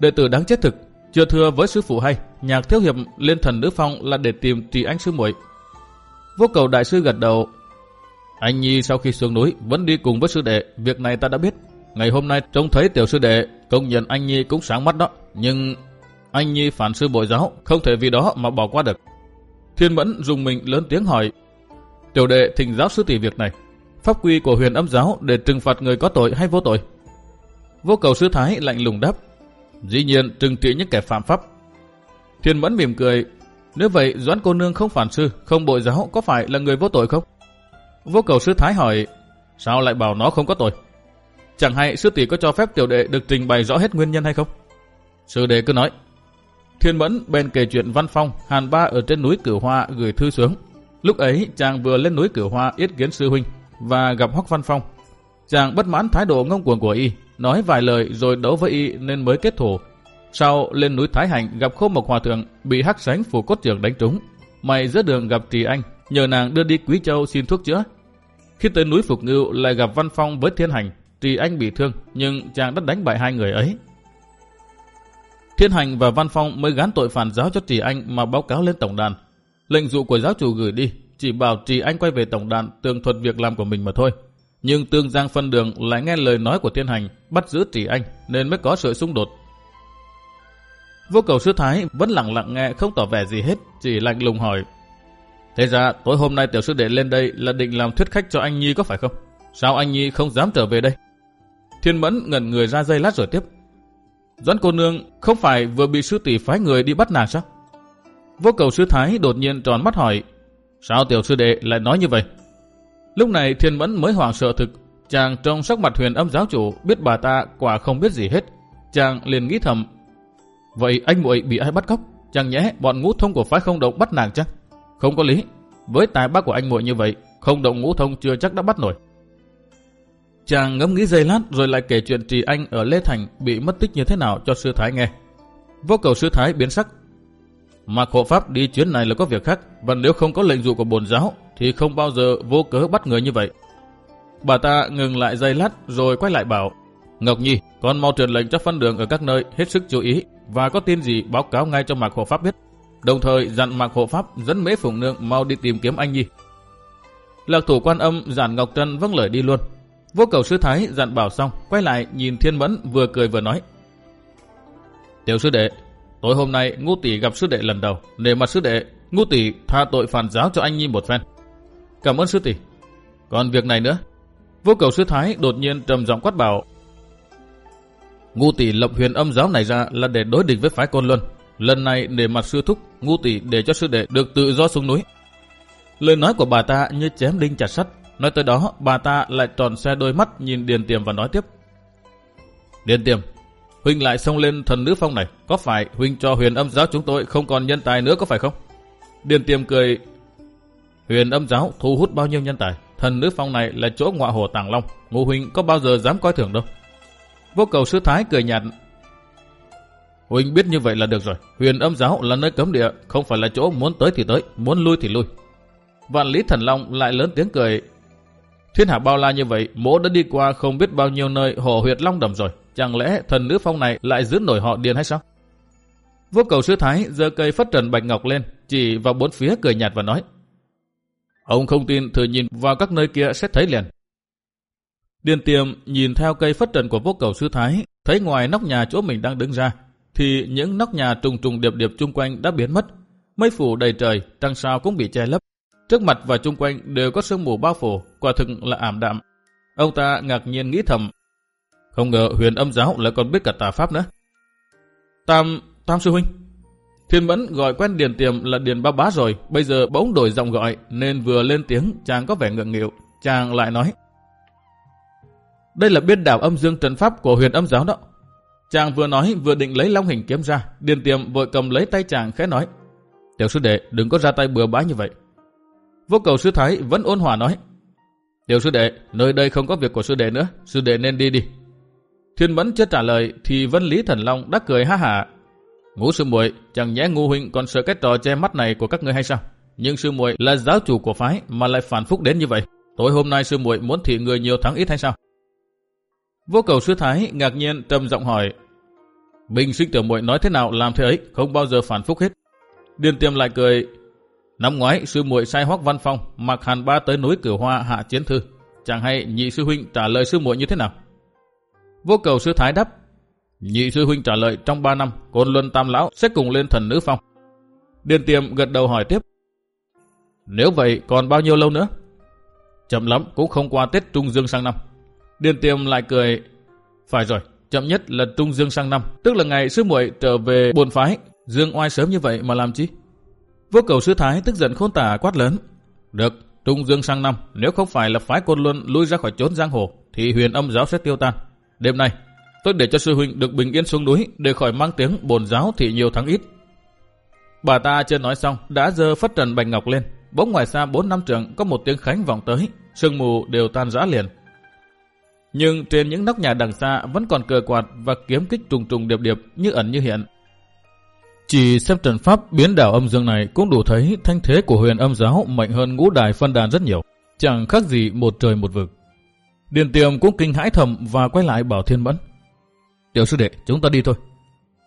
Đệ tử đáng chết thực, chưa thưa với sư phụ hay, nhạc thiếu hiệp lên thần nữ phong là để tìm trì anh sư muội. Vô cầu đại sư gật đầu. Anh Nhi sau khi xuống núi vẫn đi cùng với sư đệ, việc này ta đã biết. Ngày hôm nay trông thấy tiểu sư đệ, công nhận anh Nhi cũng sáng mắt đó. Nhưng anh Nhi phản sư bội giáo, không thể vì đó mà bỏ qua được. Thiên Mẫn dùng mình lớn tiếng hỏi, tiểu đệ thỉnh giáo sư tỷ việc này. Pháp quy của huyền âm giáo để trừng phạt người có tội hay vô tội? Vô cầu sư thái lạnh lùng đáp, dĩ nhiên trừng trị những kẻ phạm pháp. Thiên Mẫn mỉm cười, nếu vậy Doãn cô nương không phản sư, không bội giáo có phải là người vô tội không? Vô cầu sư thái hỏi, sao lại bảo nó không có tội? Chẳng hay sư tỷ có cho phép tiểu đệ được trình bày rõ hết nguyên nhân hay không? Sư đệ cứ nói. Thiên Mẫn bên kể chuyện Văn Phong, Hàn Ba ở trên núi Cửu Hoa gửi thư xuống. Lúc ấy chàng vừa lên núi Cửu Hoa yết kiến sư huynh và gặp Hoắc Văn Phong. Chàng bất mãn thái độ ngông cuồng của y, nói vài lời rồi đấu với y nên mới kết thù. Sau lên núi Thái Hành gặp Khô Mộc Hòa Thượng bị hắc sánh phủ cốt trưởng đánh trúng. Mày giữa đường gặp Trì Anh, nhờ nàng đưa đi Quý Châu xin thuốc chữa. Khi tới núi Phục Ngưu lại gặp Văn Phong với Thiên Hành, Trì Anh bị thương nhưng chàng đã đánh bại hai người ấy. Thiên Hành và Văn Phong mới gán tội phản giáo cho Trì Anh mà báo cáo lên tổng đàn. Lệnh dụ của giáo chủ gửi đi, chỉ bảo Trì Anh quay về tổng đàn tường thuật việc làm của mình mà thôi. Nhưng Tương Giang phân đường lại nghe lời nói của Thiên Hành, bắt giữ Trì Anh nên mới có sự xung đột. Vô cầu sư Thái vẫn lặng lặng nghe không tỏ vẻ gì hết, chỉ lạnh lùng hỏi. Thế ra tối hôm nay tiểu sư đệ lên đây là định làm thuyết khách cho anh Nhi có phải không? Sao anh Nhi không dám trở về đây? Thiên Mẫn ngẩn người ra dây lát rồi tiếp. Doãn cô nương không phải vừa bị sư tỷ phái người đi bắt nàng sao? Vô cầu sư thái đột nhiên tròn mắt hỏi, sao tiểu sư đệ lại nói như vậy? Lúc này thiên mẫn mới hoảng sợ thực, chàng trong sắc mặt huyền âm giáo chủ biết bà ta quả không biết gì hết. Chàng liền nghĩ thầm, vậy anh muội bị ai bắt cóc? Chẳng nhẽ bọn ngũ thông của phái không động bắt nàng chắc? Không có lý, với tài bác của anh muội như vậy, không động ngũ thông chưa chắc đã bắt nổi. Chàng ngẫm nghĩ giây lát rồi lại kể chuyện Trì Anh ở Lê Thành bị mất tích như thế nào cho sư Thái nghe. Vô cầu sư Thái biến sắc. Mạc hộ pháp đi chuyến này là có việc khác, và nếu không có lệnh dụ của bồn giáo thì không bao giờ vô cớ bắt người như vậy. Bà ta ngừng lại giây lát rồi quay lại bảo, Ngọc Nhi, con mau truyền lệnh cho phân đường ở các nơi hết sức chú ý và có tin gì báo cáo ngay cho Mạc hộ pháp biết. Đồng thời dặn Mạc hộ pháp dẫn mễ phụng nương mau đi tìm kiếm anh Nhi. Lạc thủ quan âm dặn Ngọc Trân vâng lời đi luôn. Vô cầu sư thái dặn bảo xong, quay lại nhìn thiên mẫn vừa cười vừa nói. Tiểu sư đệ, tối hôm nay ngu tỷ gặp sư đệ lần đầu, để mặt sư đệ, ngu tỷ tha tội phản giáo cho anh Nhi một phen. Cảm ơn sư tỷ. Còn việc này nữa, vô cầu sư thái đột nhiên trầm giọng quát bảo. Ngu tỷ lập huyền âm giáo này ra là để đối địch với phái côn luân. Lần này để mặt sư thúc, ngu tỷ để cho sư đệ được tự do xuống núi. Lời nói của bà ta như chém đinh chặt sắt, Nói tới đó, bà ta lại tròn xe đôi mắt nhìn Điền Tiềm và nói tiếp. Điền Tiềm, Huynh lại xông lên thần nữ phong này, có phải Huynh cho huyền âm giáo chúng tôi không còn nhân tài nữa có phải không? Điền Tiềm cười, huyền âm giáo thu hút bao nhiêu nhân tài, thần nữ phong này là chỗ ngọa hồ tàng long, ngũ Huynh có bao giờ dám coi thường đâu. Vô cầu sư thái cười nhạt, Huynh biết như vậy là được rồi, huyền âm giáo là nơi cấm địa, không phải là chỗ muốn tới thì tới, muốn lui thì lui. Vạn lý thần long lại lớn tiếng cười, Thiên hạ bao la như vậy, mỗ đã đi qua không biết bao nhiêu nơi hồ huyệt long đầm rồi. Chẳng lẽ thần nữ phong này lại giữ nổi họ điên hay sao? Vô cầu sư thái giơ cây phất trần bạch ngọc lên, chỉ vào bốn phía cười nhạt và nói. Ông không tin thử nhìn vào các nơi kia sẽ thấy liền. Điền tiềm nhìn theo cây phất trần của vô cầu sư thái, thấy ngoài nóc nhà chỗ mình đang đứng ra, thì những nóc nhà trùng trùng điệp điệp chung quanh đã biến mất. Mây phủ đầy trời, trăng sao cũng bị che lấp. Trước mặt và chung quanh đều có sương mù bao phủ, quả thực là ảm đạm. Ông ta ngạc nhiên nghĩ thầm, không ngờ huyền âm giáo lại còn biết cả tà pháp nữa. Tam, Tam sư huynh. Thiên Mẫn gọi quen Điền Tiềm là Điền Ba Bá rồi, bây giờ bỗng đổi giọng gọi, nên vừa lên tiếng chàng có vẻ ngượng nghịu. Chàng lại nói, đây là biên đảo âm dương trần pháp của huyền âm giáo đó. Chàng vừa nói vừa định lấy long hình kiếm ra, Điền Tiềm vội cầm lấy tay chàng khẽ nói, tiểu sư đệ đừng có ra tay bừa bãi như vậy, Vô cầu sư thái vẫn ôn hòa nói. Tiểu sư đệ, nơi đây không có việc của sư đệ nữa, sư đệ nên đi đi. Thiên Mẫn chưa trả lời thì Vân Lý Thần Long đã cười ha hả. Ngũ sư muội chẳng nhẽ ngu huynh còn sợ cái trò che mắt này của các ngươi hay sao? Nhưng sư muội là giáo chủ của phái mà lại phản phúc đến như vậy. Tối hôm nay sư muội muốn thị người nhiều thắng ít hay sao? Vô cầu sư thái ngạc nhiên trầm giọng hỏi. Bình sinh tiểu muội nói thế nào làm thế ấy, không bao giờ phản phúc hết. Điền tiêm lại cười. Năm ngoái sư muội sai hoắc văn phong mặc hàn ba tới núi cửu hoa hạ chiến thư. Chẳng hay nhị sư huynh trả lời sư muội như thế nào? Vô cầu sư thái đáp. Nhị sư huynh trả lời trong ba năm, côn luân tam lão sẽ cùng lên thần nữ phong. Điền tiệm gật đầu hỏi tiếp. Nếu vậy còn bao nhiêu lâu nữa? Chậm lắm cũng không qua Tết Trung Dương sang năm. Điền tiệm lại cười. Phải rồi, chậm nhất là Trung Dương sang năm, tức là ngày sư muội trở về buồn phái. Dương oai sớm như vậy mà làm chi? Vô cầu sư thái tức giận khôn tả quát lớn. Được, Trung Dương sang năm, nếu không phải là phái côn luân lui ra khỏi chốn giang hồ, thì huyền âm giáo sẽ tiêu tan. Đêm nay, tôi để cho sư huynh được bình yên xuống núi để khỏi mang tiếng bồn giáo thì nhiều tháng ít. Bà ta chưa nói xong, đã dơ phất trần bành ngọc lên. Bỗng ngoài xa bốn năm trường có một tiếng khánh vọng tới, sương mù đều tan rã liền. Nhưng trên những nóc nhà đằng xa vẫn còn cờ quạt và kiếm kích trùng trùng điệp điệp như ẩn như hiện. Chỉ xem trận pháp biến đảo âm dương này cũng đủ thấy thanh thế của huyền âm giáo mạnh hơn ngũ đài phân đàn rất nhiều. Chẳng khác gì một trời một vực. Điền tiềm cũng kinh hãi thầm và quay lại bảo thiên mẫn. Tiểu sư đệ, chúng ta đi thôi.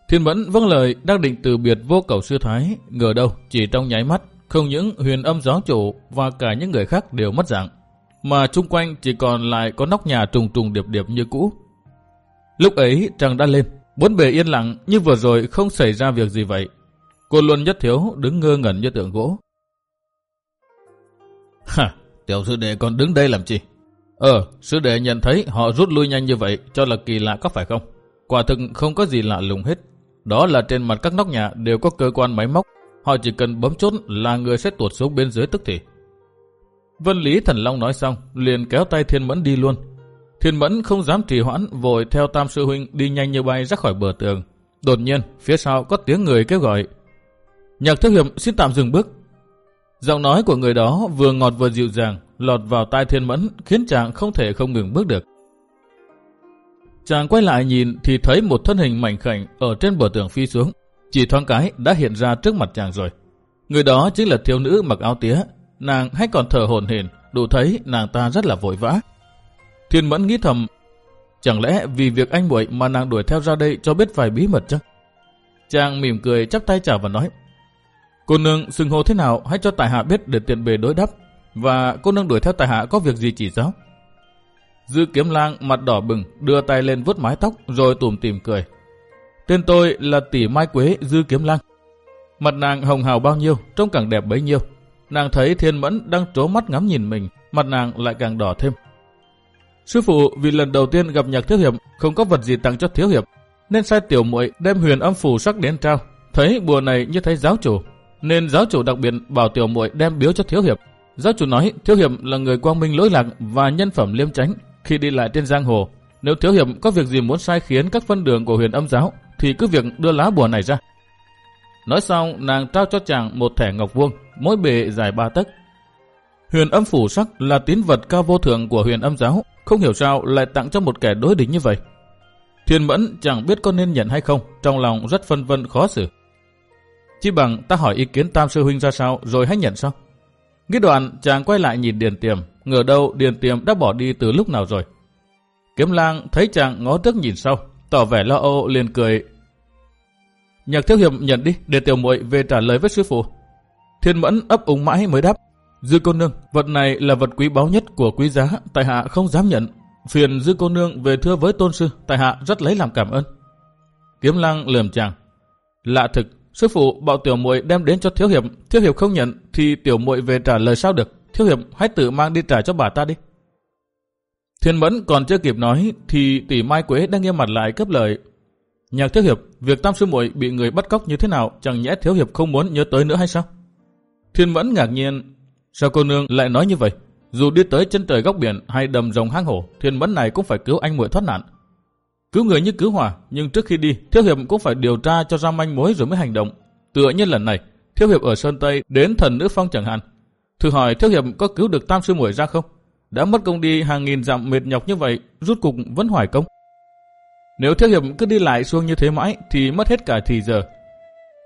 Thiên mẫn vâng lời đang định từ biệt vô cầu sư thái, ngờ đâu chỉ trong nháy mắt, không những huyền âm giáo chủ và cả những người khác đều mất dạng, mà chung quanh chỉ còn lại có nóc nhà trùng trùng điệp điệp như cũ. Lúc ấy trăng đã lên, bốn bề yên lặng như vừa rồi không xảy ra việc gì vậy. Cô luôn nhất thiếu đứng ngơ ngẩn như tượng gỗ. Hả, tiểu sư đệ còn đứng đây làm chi? Ờ, sư đệ nhận thấy họ rút lui nhanh như vậy cho là kỳ lạ có phải không? Quả thực không có gì lạ lùng hết. Đó là trên mặt các nóc nhà đều có cơ quan máy móc. Họ chỉ cần bấm chốt là người sẽ tuột xuống bên dưới tức thì. Vân Lý Thần Long nói xong, liền kéo tay Thiên Mẫn đi luôn. Thiên Mẫn không dám trì hoãn, vội theo Tam Sư Huynh đi nhanh như bay ra khỏi bờ tường. Đột nhiên, phía sau có tiếng người kêu gọi. Nhạc thức Hiệp xin tạm dừng bước. Giọng nói của người đó vừa ngọt vừa dịu dàng, lọt vào tai Thiên Mẫn, khiến chàng không thể không ngừng bước được. Chàng quay lại nhìn thì thấy một thân hình mảnh khảnh ở trên bờ tường phi xuống. Chỉ thoáng cái đã hiện ra trước mặt chàng rồi. Người đó chính là thiếu nữ mặc áo tía. Nàng hay còn thở hồn hển, đủ thấy nàng ta rất là vội vã. Thiên mẫn nghĩ thầm, chẳng lẽ vì việc anh muội mà nàng đuổi theo ra đây cho biết vài bí mật chứ? Chàng mỉm cười chắp tay chào và nói, Cô nương xưng hô thế nào hãy cho tài hạ biết để tiện bề đối đáp. Và cô nương đuổi theo tài hạ có việc gì chỉ giáo? Dư kiếm lang mặt đỏ bừng đưa tay lên vuốt mái tóc rồi tủm tỉm cười. Tên tôi là tỷ mai quế Dư kiếm lang. Mặt nàng hồng hào bao nhiêu, trông càng đẹp bấy nhiêu. Nàng thấy thiên mẫn đang trố mắt ngắm nhìn mình, mặt nàng lại càng đỏ thêm. Sư phụ vì lần đầu tiên gặp nhạc thiếu hiệp không có vật gì tặng cho thiếu hiệp, nên sai tiểu muội đem huyền âm phù sắc đến trao. Thấy bùa này như thấy giáo chủ, nên giáo chủ đặc biệt bảo tiểu muội đem biếu cho thiếu hiệp. Giáo chủ nói thiếu hiệp là người quang minh lỗi lạc và nhân phẩm liêm tránh, khi đi lại trên giang hồ, nếu thiếu hiệp có việc gì muốn sai khiến các phân đường của huyền âm giáo, thì cứ việc đưa lá bùa này ra. Nói xong, nàng trao cho chàng một thẻ ngọc vuông, mỗi bề dài ba tấc. Huyền âm phủ sắc là tín vật cao vô thượng của huyền âm giáo, không hiểu sao lại tặng cho một kẻ đối địch như vậy. Thiên mẫn chẳng biết có nên nhận hay không, trong lòng rất phân vân khó xử. Chỉ bằng ta hỏi ý kiến tam sư huynh ra sao rồi hãy nhận sao? Nghĩ đoạn chàng quay lại nhìn Điền Tiềm, ngờ đâu Điền Tiềm đã bỏ đi từ lúc nào rồi. Kiếm lang thấy chàng ngó trước nhìn sau, tỏ vẻ lo âu liền cười. Nhạc thiếu hiệp nhận đi để tiểu muội về trả lời với sư phụ. Thiên mẫn ấp úng mãi mới đáp. Dư cô nương, vật này là vật quý báu nhất của quý giá, tại hạ không dám nhận. Phiền dư cô nương về thưa với tôn sư, tại hạ rất lấy làm cảm ơn. Kiếm lang lườm chàng. Lạ thực, Sư phụ bảo tiểu muội đem đến cho thiếu hiệp, thiếu hiệp không nhận thì tiểu muội về trả lời sao được. Thiếu hiệp hãy tự mang đi trả cho bà ta đi. Thiên Mẫn còn chưa kịp nói thì tỷ Mai Quế đang nghiêm mặt lại cấp lời. Nhạc thiếu hiệp, việc tam sư muội bị người bắt cóc như thế nào chẳng nhẽ thiếu hiệp không muốn nhớ tới nữa hay sao? Thiên Mẫn ngạc nhiên, sao cô nương lại nói như vậy? Dù đi tới chân trời góc biển hay đầm rồng hang hổ, Thiên Mẫn này cũng phải cứu anh muội thoát nạn. Cứu người như cứu hỏa, nhưng trước khi đi, Thiếu Hiệp cũng phải điều tra cho ra manh mối rồi mới hành động. Tựa như lần này, Thiếu Hiệp ở Sơn Tây đến thần nữ phong chẳng hạn. Thử hỏi Thiếu Hiệp có cứu được Tam Sư Muội ra không? Đã mất công đi hàng nghìn dặm mệt nhọc như vậy, rút cục vẫn hoài công. Nếu Thiếu Hiệp cứ đi lại xuông như thế mãi thì mất hết cả thì giờ.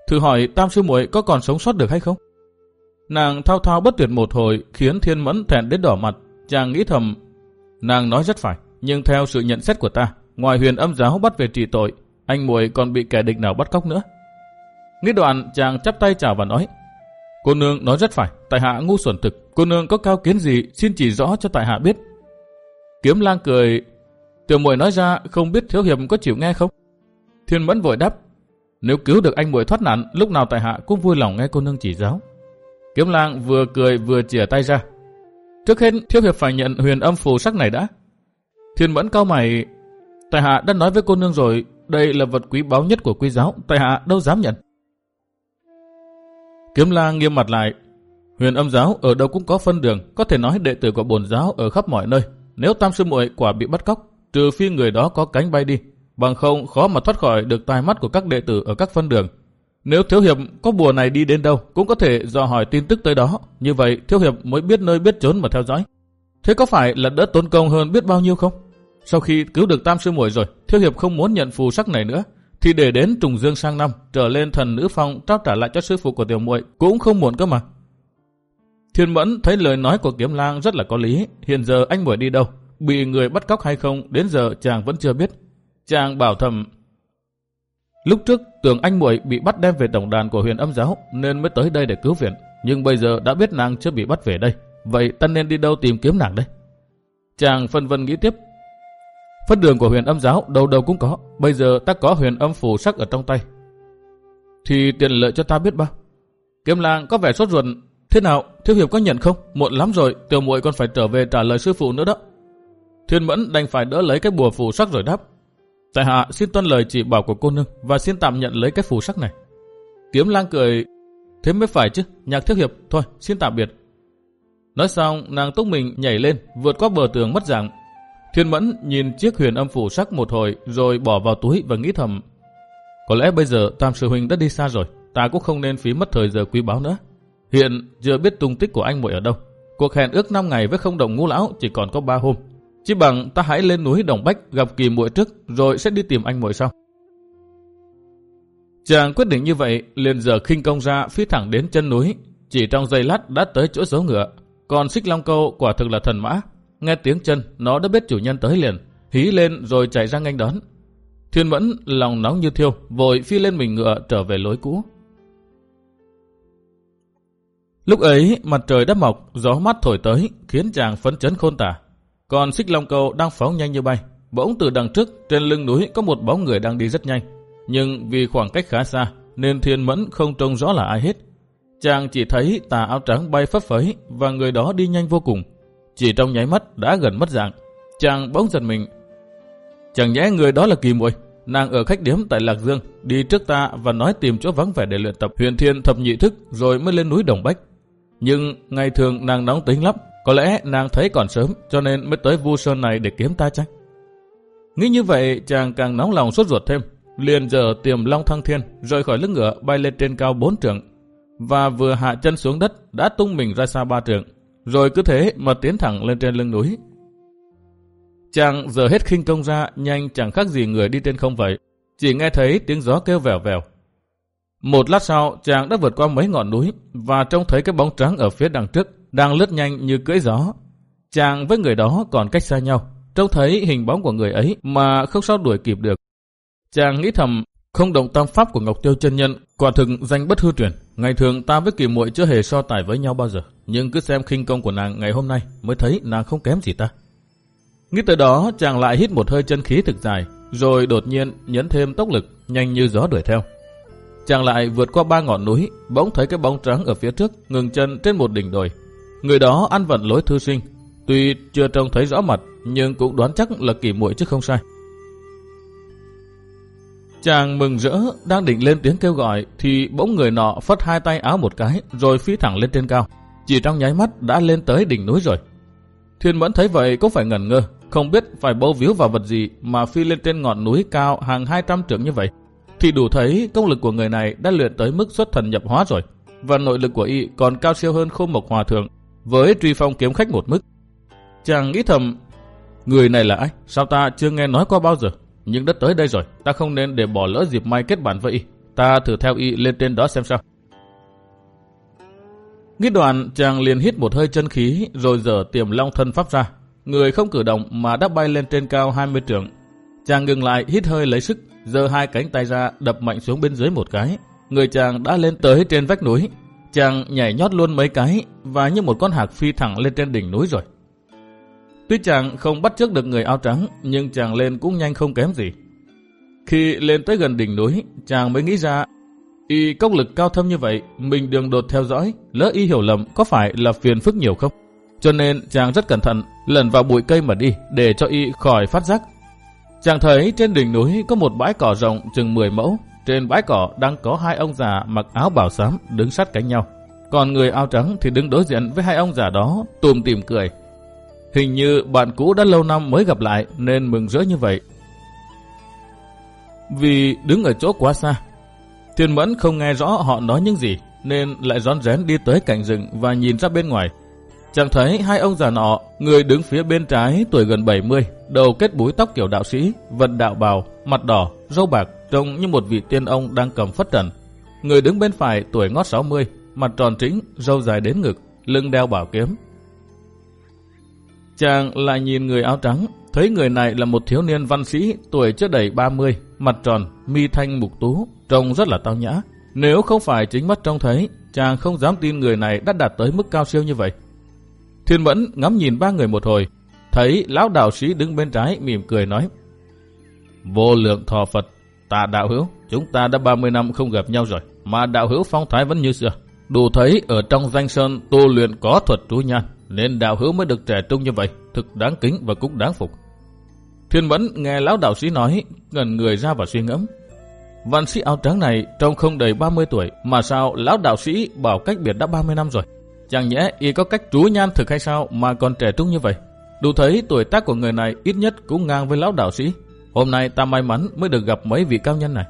Thử hỏi Tam Sư Muội có còn sống sót được hay không? Nàng thao thao bất tuyệt một hồi khiến Thiên Mẫn thẹn đến đỏ mặt, chàng nghĩ thầm, nàng nói rất phải, nhưng theo sự nhận xét của ta, ngoài huyền âm giáo bắt về trị tội, anh muội còn bị kẻ địch nào bắt cóc nữa. Nghĩ đoạn chàng chắp tay chào và nói, cô nương nói rất phải, tại hạ ngu xuẩn thực, cô nương có cao kiến gì xin chỉ rõ cho tại hạ biết. Kiếm lang cười, tiểu muội nói ra không biết thiếu hiệp có chịu nghe không? Thiên mẫn vội đáp, nếu cứu được anh muội thoát nạn, lúc nào tại hạ cũng vui lòng nghe cô nương chỉ giáo. Kiếm lang vừa cười vừa chìa tay ra. Trước hết thiếu hiệp phải nhận huyền âm phù sắc này đã. Thiên mẫn cao mày, tại hạ đã nói với cô nương rồi, đây là vật quý báu nhất của quý giáo, tại hạ đâu dám nhận. Kiếm lang nghiêm mặt lại, huyền âm giáo ở đâu cũng có phân đường, có thể nói đệ tử của bổn giáo ở khắp mọi nơi. Nếu tam sư muội quả bị bắt cóc, trừ phi người đó có cánh bay đi, bằng không khó mà thoát khỏi được tai mắt của các đệ tử ở các phân đường. Nếu Thiếu Hiệp có bùa này đi đến đâu, cũng có thể dò hỏi tin tức tới đó. Như vậy, Thiếu Hiệp mới biết nơi biết trốn mà theo dõi. Thế có phải là đỡ tốn công hơn biết bao nhiêu không? Sau khi cứu được Tam Sư Muội rồi, Thiếu Hiệp không muốn nhận phù sắc này nữa, thì để đến Trùng Dương sang năm, trở lên thần nữ phong trao trả lại cho sư phụ của Tiểu Muội cũng không muộn cơ mà. Thiên Mẫn thấy lời nói của Kiếm Lang rất là có lý, hiện giờ anh Muội đi đâu, bị người bắt cóc hay không, đến giờ chàng vẫn chưa biết. Chàng bảo thầm, lúc trước tưởng anh muội bị bắt đem về tổng đàn của huyền âm giáo nên mới tới đây để cứu viện, nhưng bây giờ đã biết nàng chưa bị bắt về đây, vậy ta nên đi đâu tìm kiếm nàng đây? Chàng phân vân nghĩ tiếp, Phất đường của huyền âm giáo đâu đâu cũng có, bây giờ ta có huyền âm phù sắc ở trong tay. Thì tiện lợi cho ta biết bao. Kiếm lang có vẻ sốt ruột, thế nào, thiếu hiệp có nhận không? Muộn lắm rồi, tiểu muội còn phải trở về trả lời sư phụ nữa đó. Thiên mẫn đành phải đỡ lấy cái bùa phù sắc rồi đáp. Tại hạ xin tuân lời chỉ bảo của cô nương và xin tạm nhận lấy cái phù sắc này. Kiếm lang cười, thế mới phải chứ, nhạc thiếu hiệp, thôi xin tạm biệt. Nói xong, nàng túc mình nhảy lên, vượt qua bờ tường mất dạng. Thiên mẫn nhìn chiếc huyền âm phủ sắc một hồi rồi bỏ vào túi và nghĩ thầm. Có lẽ bây giờ Tam Sư Huynh đã đi xa rồi, ta cũng không nên phí mất thời giờ quý báu nữa. Hiện chưa biết tung tích của anh muội ở đâu. Cuộc hẹn ước 5 ngày với không đồng ngũ lão chỉ còn có 3 hôm. Chỉ bằng ta hãy lên núi Đồng Bách gặp kỳ muội trước rồi sẽ đi tìm anh muội sau. Chàng quyết định như vậy, liền giờ khinh công ra phi thẳng đến chân núi. Chỉ trong giây lát đã tới chỗ dấu ngựa. Còn xích long câu quả thực là thần mã. Nghe tiếng chân, nó đã biết chủ nhân tới liền. Hí lên rồi chạy ra nghênh đón. Thiên mẫn lòng nóng như thiêu, vội phi lên mình ngựa trở về lối cũ. Lúc ấy, mặt trời đã mọc, gió mát thổi tới, khiến chàng phấn chấn khôn tả. Còn xích long cầu đang phóng nhanh như bay. Bỗng từ đằng trước, trên lưng núi có một bóng người đang đi rất nhanh. Nhưng vì khoảng cách khá xa, nên thiên mẫn không trông rõ là ai hết. Chàng chỉ thấy tà áo trắng bay phấp phới và người đó đi nhanh vô cùng. Chỉ trong nháy mắt đã gần mất dạng. Chàng bỗng giật mình. Chẳng nhẽ người đó là kỳ muội Nàng ở khách điếm tại Lạc Dương, đi trước ta và nói tìm chỗ vắng vẻ để luyện tập huyền thiên thập nhị thức rồi mới lên núi Đồng Bách. Nhưng ngày thường nàng nóng tính lắm, có lẽ nàng thấy còn sớm cho nên mới tới vu sơn này để kiếm ta chắc. Nghĩ như vậy chàng càng nóng lòng sốt ruột thêm. Liền giờ tiềm long thăng thiên rời khỏi lưng ngựa bay lên trên cao bốn trường Và vừa hạ chân xuống đất đã tung mình ra xa ba trường rồi cứ thế mà tiến thẳng lên trên lưng núi. Chàng giờ hết khinh công ra nhanh chẳng khác gì người đi trên không vậy. Chỉ nghe thấy tiếng gió kêu vèo vèo. Một lát sau chàng đã vượt qua mấy ngọn núi và trông thấy cái bóng trắng ở phía đằng trước đang lướt nhanh như cưỡi gió. Chàng với người đó còn cách xa nhau, trông thấy hình bóng của người ấy mà không sao đuổi kịp được. Chàng nghĩ thầm, không động tam pháp của Ngọc Tiêu chân nhân, quả thực danh bất hư truyền. Ngày thường ta với kỳ muội chưa hề so tài với nhau bao giờ, nhưng cứ xem khinh công của nàng ngày hôm nay mới thấy nàng không kém gì ta. Nghĩ tới đó, chàng lại hít một hơi chân khí thực dài, rồi đột nhiên nhấn thêm tốc lực, nhanh như gió đuổi theo. Chàng lại vượt qua ba ngọn núi, bỗng thấy cái bóng trắng ở phía trước, ngừng chân trên một đỉnh đồi, Người đó ăn vận lối thư sinh, tuy chưa trông thấy rõ mặt, nhưng cũng đoán chắc là kỳ muội chứ không sai. Chàng mừng rỡ, đang định lên tiếng kêu gọi, thì bỗng người nọ phất hai tay áo một cái, rồi phi thẳng lên trên cao. Chỉ trong nháy mắt đã lên tới đỉnh núi rồi. Thiên Mẫn thấy vậy cũng phải ngẩn ngơ, không biết phải bâu víu vào vật gì mà phi lên trên ngọn núi cao hàng 200 trượng như vậy. Thì đủ thấy công lực của người này đã luyện tới mức xuất thần nhập hóa rồi, và nội lực của y còn cao siêu hơn khô mộc hòa thượng với truy phong kiếm khách một mức. Chàng nghĩ thầm, người này là ai? Sao ta chưa nghe nói qua bao giờ? Nhưng đã tới đây rồi, ta không nên để bỏ lỡ dịp may kết bản với y. Ta thử theo y lên trên đó xem sao. Nghĩ đoạn chàng liền hít một hơi chân khí rồi dở tiềm long thân pháp ra. Người không cử động mà đã bay lên trên cao 20 trượng. Chàng ngừng lại hít hơi lấy sức, giơ hai cánh tay ra đập mạnh xuống bên dưới một cái. Người chàng đã lên tới trên vách núi. Chàng nhảy nhót luôn mấy cái và như một con hạc phi thẳng lên trên đỉnh núi rồi. Tuy chàng không bắt trước được người áo trắng nhưng chàng lên cũng nhanh không kém gì. Khi lên tới gần đỉnh núi, chàng mới nghĩ ra y công lực cao thâm như vậy, mình đường đột theo dõi, lỡ y hiểu lầm có phải là phiền phức nhiều không? Cho nên chàng rất cẩn thận, lần vào bụi cây mà đi để cho y khỏi phát giác. Chàng thấy trên đỉnh núi có một bãi cỏ rộng chừng 10 mẫu. Trên bãi cỏ đang có hai ông già mặc áo bảo xám đứng sát cạnh nhau. Còn người áo trắng thì đứng đối diện với hai ông già đó, tùm tìm cười. Hình như bạn cũ đã lâu năm mới gặp lại nên mừng rỡ như vậy. Vì đứng ở chỗ quá xa, Thiên Mẫn không nghe rõ họ nói những gì nên lại rón rén đi tới cạnh rừng và nhìn ra bên ngoài. Chẳng thấy hai ông già nọ, người đứng phía bên trái tuổi gần 70, đầu kết búi tóc kiểu đạo sĩ, vận đạo bào, mặt đỏ, râu bạc, trông như một vị tiên ông đang cầm phất trần. Người đứng bên phải tuổi ngót 60, mặt tròn trĩnh, râu dài đến ngực, lưng đeo bảo kiếm. Chàng lại nhìn người áo trắng, thấy người này là một thiếu niên văn sĩ tuổi chưa đầy 30, mặt tròn, mi thanh mục tú, trông rất là tao nhã. Nếu không phải chính mắt trông thấy, chàng không dám tin người này đã đạt tới mức cao siêu như vậy. Thiên Mẫn ngắm nhìn ba người một hồi, thấy lão đạo sĩ đứng bên trái mỉm cười nói. Vô lượng thọ Phật, ta đạo hữu, chúng ta đã 30 năm không gặp nhau rồi, mà đạo hữu phong thái vẫn như xưa. Đủ thấy ở trong danh sơn tu luyện có thuật trú nhan, nên đạo hữu mới được trẻ trung như vậy, thực đáng kính và cũng đáng phục. Thiên Mẫn nghe lão đạo sĩ nói, ngần người ra và suy ngẫm. Văn sĩ áo trắng này trông không đầy 30 tuổi, mà sao lão đạo sĩ bảo cách biệt đã 30 năm rồi. Chẳng nhẽ y có cách trú nhan thực hay sao mà còn trẻ trung như vậy? Đủ thấy tuổi tác của người này ít nhất cũng ngang với lão đạo sĩ. Hôm nay ta may mắn mới được gặp mấy vị cao nhân này.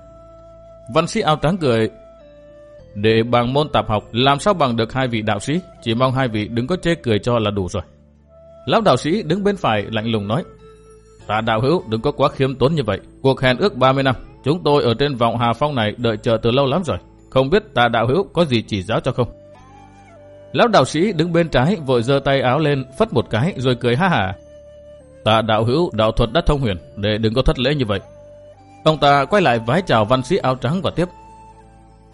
Văn sĩ áo trắng cười. Để bằng môn tạp học, làm sao bằng được hai vị đạo sĩ? Chỉ mong hai vị đừng có chê cười cho là đủ rồi. Lão đạo sĩ đứng bên phải lạnh lùng nói. Ta đạo hữu đừng có quá khiêm tốn như vậy. Cuộc hẹn ước 30 năm, chúng tôi ở trên vọng Hà Phong này đợi chờ từ lâu lắm rồi. Không biết ta đạo hữu có gì chỉ giáo cho không? Lão đạo sĩ đứng bên trái vội giơ tay áo lên phất một cái rồi cười ha hả. Ta đạo hữu đạo thuật đã thông huyền để đừng có thất lễ như vậy. Ông ta quay lại vái chào văn sĩ áo trắng và tiếp.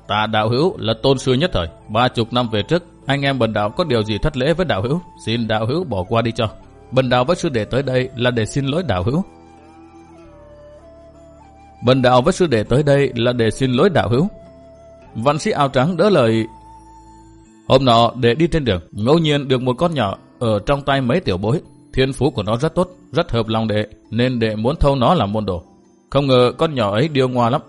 Ta đạo hữu là tôn sư nhất thời. Ba chục năm về trước, anh em bần đạo có điều gì thất lễ với đạo hữu, xin đạo hữu bỏ qua đi cho. Bần đạo với sư đệ tới đây là để xin lỗi đạo hữu. Bần đạo với sư đệ tới đây là để xin lỗi đạo hữu. Văn sĩ áo trắng đỡ lời Hôm nọ để đi trên đường, ngẫu nhiên được một con nhỏ ở trong tay mấy tiểu bối. Thiên phú của nó rất tốt, rất hợp lòng đệ, nên đệ muốn thâu nó làm môn đồ. Không ngờ con nhỏ ấy điêu ngoa lắm.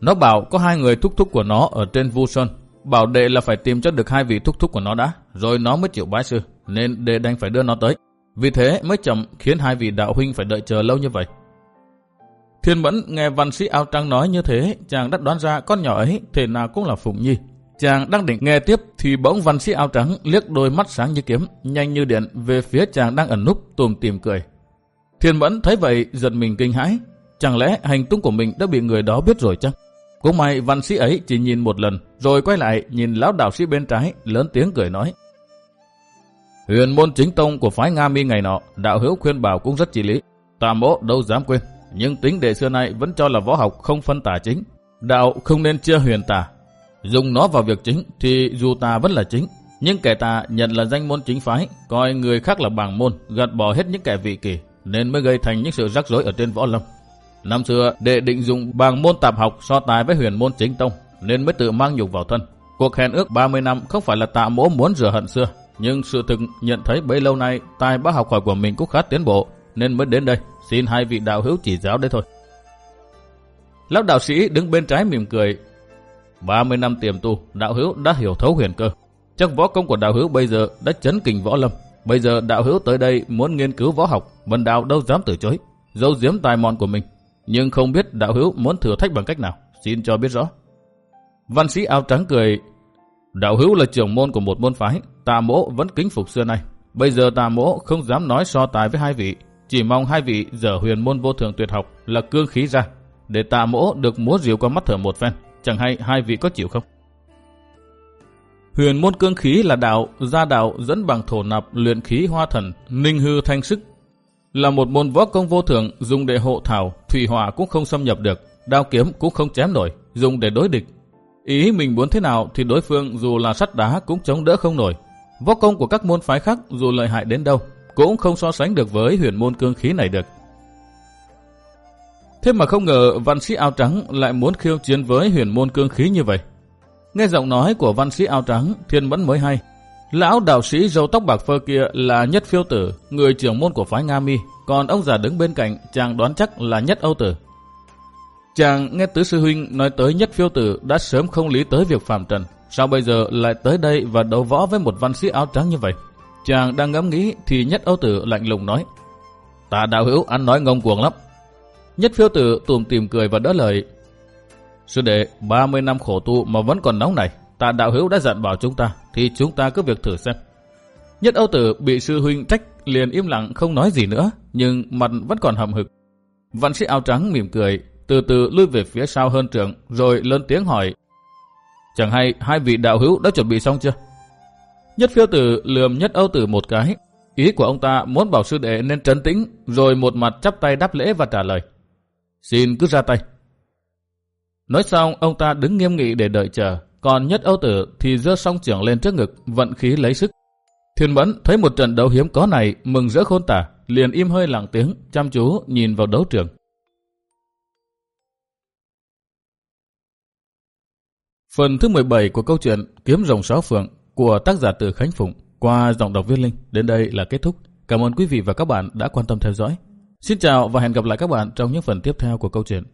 Nó bảo có hai người thúc thúc của nó ở trên Vu Sơn. Bảo đệ là phải tìm cho được hai vị thúc thúc của nó đã, rồi nó mới chịu bái sư, nên đệ đành phải đưa nó tới. Vì thế mới chậm khiến hai vị đạo huynh phải đợi chờ lâu như vậy. Thiên Mẫn nghe văn sĩ áo trắng nói như thế, chàng đã đoán ra con nhỏ ấy thể nào cũng là Phụng Nhi. Chàng đang định nghe tiếp thì bỗng văn sĩ áo trắng liếc đôi mắt sáng như kiếm, nhanh như điện về phía chàng đang ẩn núp tùm tìm cười. Thiên Mẫn thấy vậy giật mình kinh hãi. Chẳng lẽ hành tung của mình đã bị người đó biết rồi chăng? Cũng may văn sĩ ấy chỉ nhìn một lần, rồi quay lại nhìn lão đạo sĩ bên trái, lớn tiếng cười nói. Huyền môn chính tông của phái Nga Mi ngày nọ, đạo hữu khuyên bảo cũng rất chỉ lý. Tà mỗ đâu dám quên, nhưng tính đệ xưa nay vẫn cho là võ học không phân tà chính. Đạo không nên chia huyền tà, Dùng nó vào việc chính thì dù ta vẫn là chính, nhưng kẻ ta nhận là danh môn chính phái, coi người khác là bảng môn, gạt bỏ hết những kẻ vị kỳ, nên mới gây thành những sự rắc rối ở trên võ lâm. Năm xưa, đệ định dùng bằng môn tạp học so tài với huyền môn chính tông, nên mới tự mang nhục vào thân. Cuộc hẹn ước 30 năm không phải là tạ mỗ muốn rửa hận xưa, nhưng sự thực nhận thấy bấy lâu nay tài bác học hỏi của mình cũng khá tiến bộ, nên mới đến đây, xin hai vị đạo hữu chỉ giáo đây thôi. Lão đạo sĩ đứng bên trái mỉm cười, 30 năm tiềm tu, đạo hữu đã hiểu thấu huyền cơ. Chắc võ công của đạo hữu bây giờ đã chấn kình võ lâm. Bây giờ đạo hữu tới đây muốn nghiên cứu võ học, vân đạo đâu dám từ chối. Dâu diếm tài mọn của mình. Nhưng không biết đạo hữu muốn thử thách bằng cách nào. Xin cho biết rõ. Văn sĩ áo trắng cười. Đạo hữu là trưởng môn của một môn phái. Tà mỗ vẫn kính phục xưa nay. Bây giờ tà mỗ không dám nói so tài với hai vị. Chỉ mong hai vị dở huyền môn vô thường tuyệt học là cương khí ra. Để tà mỗ được múa rìu qua mắt thở một phen. Chẳng hay hai vị có chịu không? Huyền môn cương khí là đạo, gia đạo dẫn bằng thổ nạp luyện khí hoa thần, ninh hư thanh sức. Là một môn võ công vô thượng dùng để hộ thảo, thủy hỏa cũng không xâm nhập được, đao kiếm cũng không chém nổi, dùng để đối địch. Ý mình muốn thế nào thì đối phương dù là sắt đá cũng chống đỡ không nổi. Võ công của các môn phái khác dù lợi hại đến đâu, cũng không so sánh được với huyền môn cương khí này được. Thế mà không ngờ văn sĩ áo trắng lại muốn khiêu chiến với huyền môn cương khí như vậy. Nghe giọng nói của văn sĩ áo trắng, thiên mẫn mới hay. Lão đạo sĩ râu tóc bạc phơ kia là nhất phiêu tử, người trưởng môn của phái Nga Mi, còn ông già đứng bên cạnh chàng đoán chắc là nhất Âu tử. Chàng nghe tứ sư huynh nói tới nhất phiêu tử đã sớm không lý tới việc phạm trần, sao bây giờ lại tới đây và đấu võ với một văn sĩ áo trắng như vậy? Chàng đang ngẫm nghĩ thì nhất Âu tử lạnh lùng nói, Ta đạo hữu ăn nói ngông cuồng lắm. Nhất phiêu tử tùm tìm cười và đỡ lời, Sư đệ, 30 năm khổ tu mà vẫn còn nóng này, tạ đạo hữu đã dặn bảo chúng ta, thì chúng ta cứ việc thử xem. Nhất Âu Tử bị sư huynh trách liền im lặng không nói gì nữa, nhưng mặt vẫn còn hầm hực. Văn sĩ áo trắng mỉm cười, từ từ lui về phía sau hơn trưởng rồi lớn tiếng hỏi. Chẳng hay hai vị đạo hữu đã chuẩn bị xong chưa? Nhất phiêu tử lườm nhất Âu Tử một cái. Ý của ông ta muốn bảo sư đệ nên trấn tĩnh, rồi một mặt chắp tay đáp lễ và trả lời. Xin cứ ra tay. Nói xong, ông ta đứng nghiêm nghị để đợi chờ, còn nhất Âu Tử thì giơ song trưởng lên trước ngực, vận khí lấy sức. Thiên Mẫn thấy một trận đấu hiếm có này, mừng rỡ khôn tả, liền im hơi lặng tiếng, chăm chú nhìn vào đấu trường. Phần thứ 17 của câu chuyện Kiếm rồng sáu phượng của tác giả từ Khánh Phụng qua giọng đọc viên Linh đến đây là kết thúc. Cảm ơn quý vị và các bạn đã quan tâm theo dõi. Xin chào và hẹn gặp lại các bạn trong những phần tiếp theo của câu chuyện.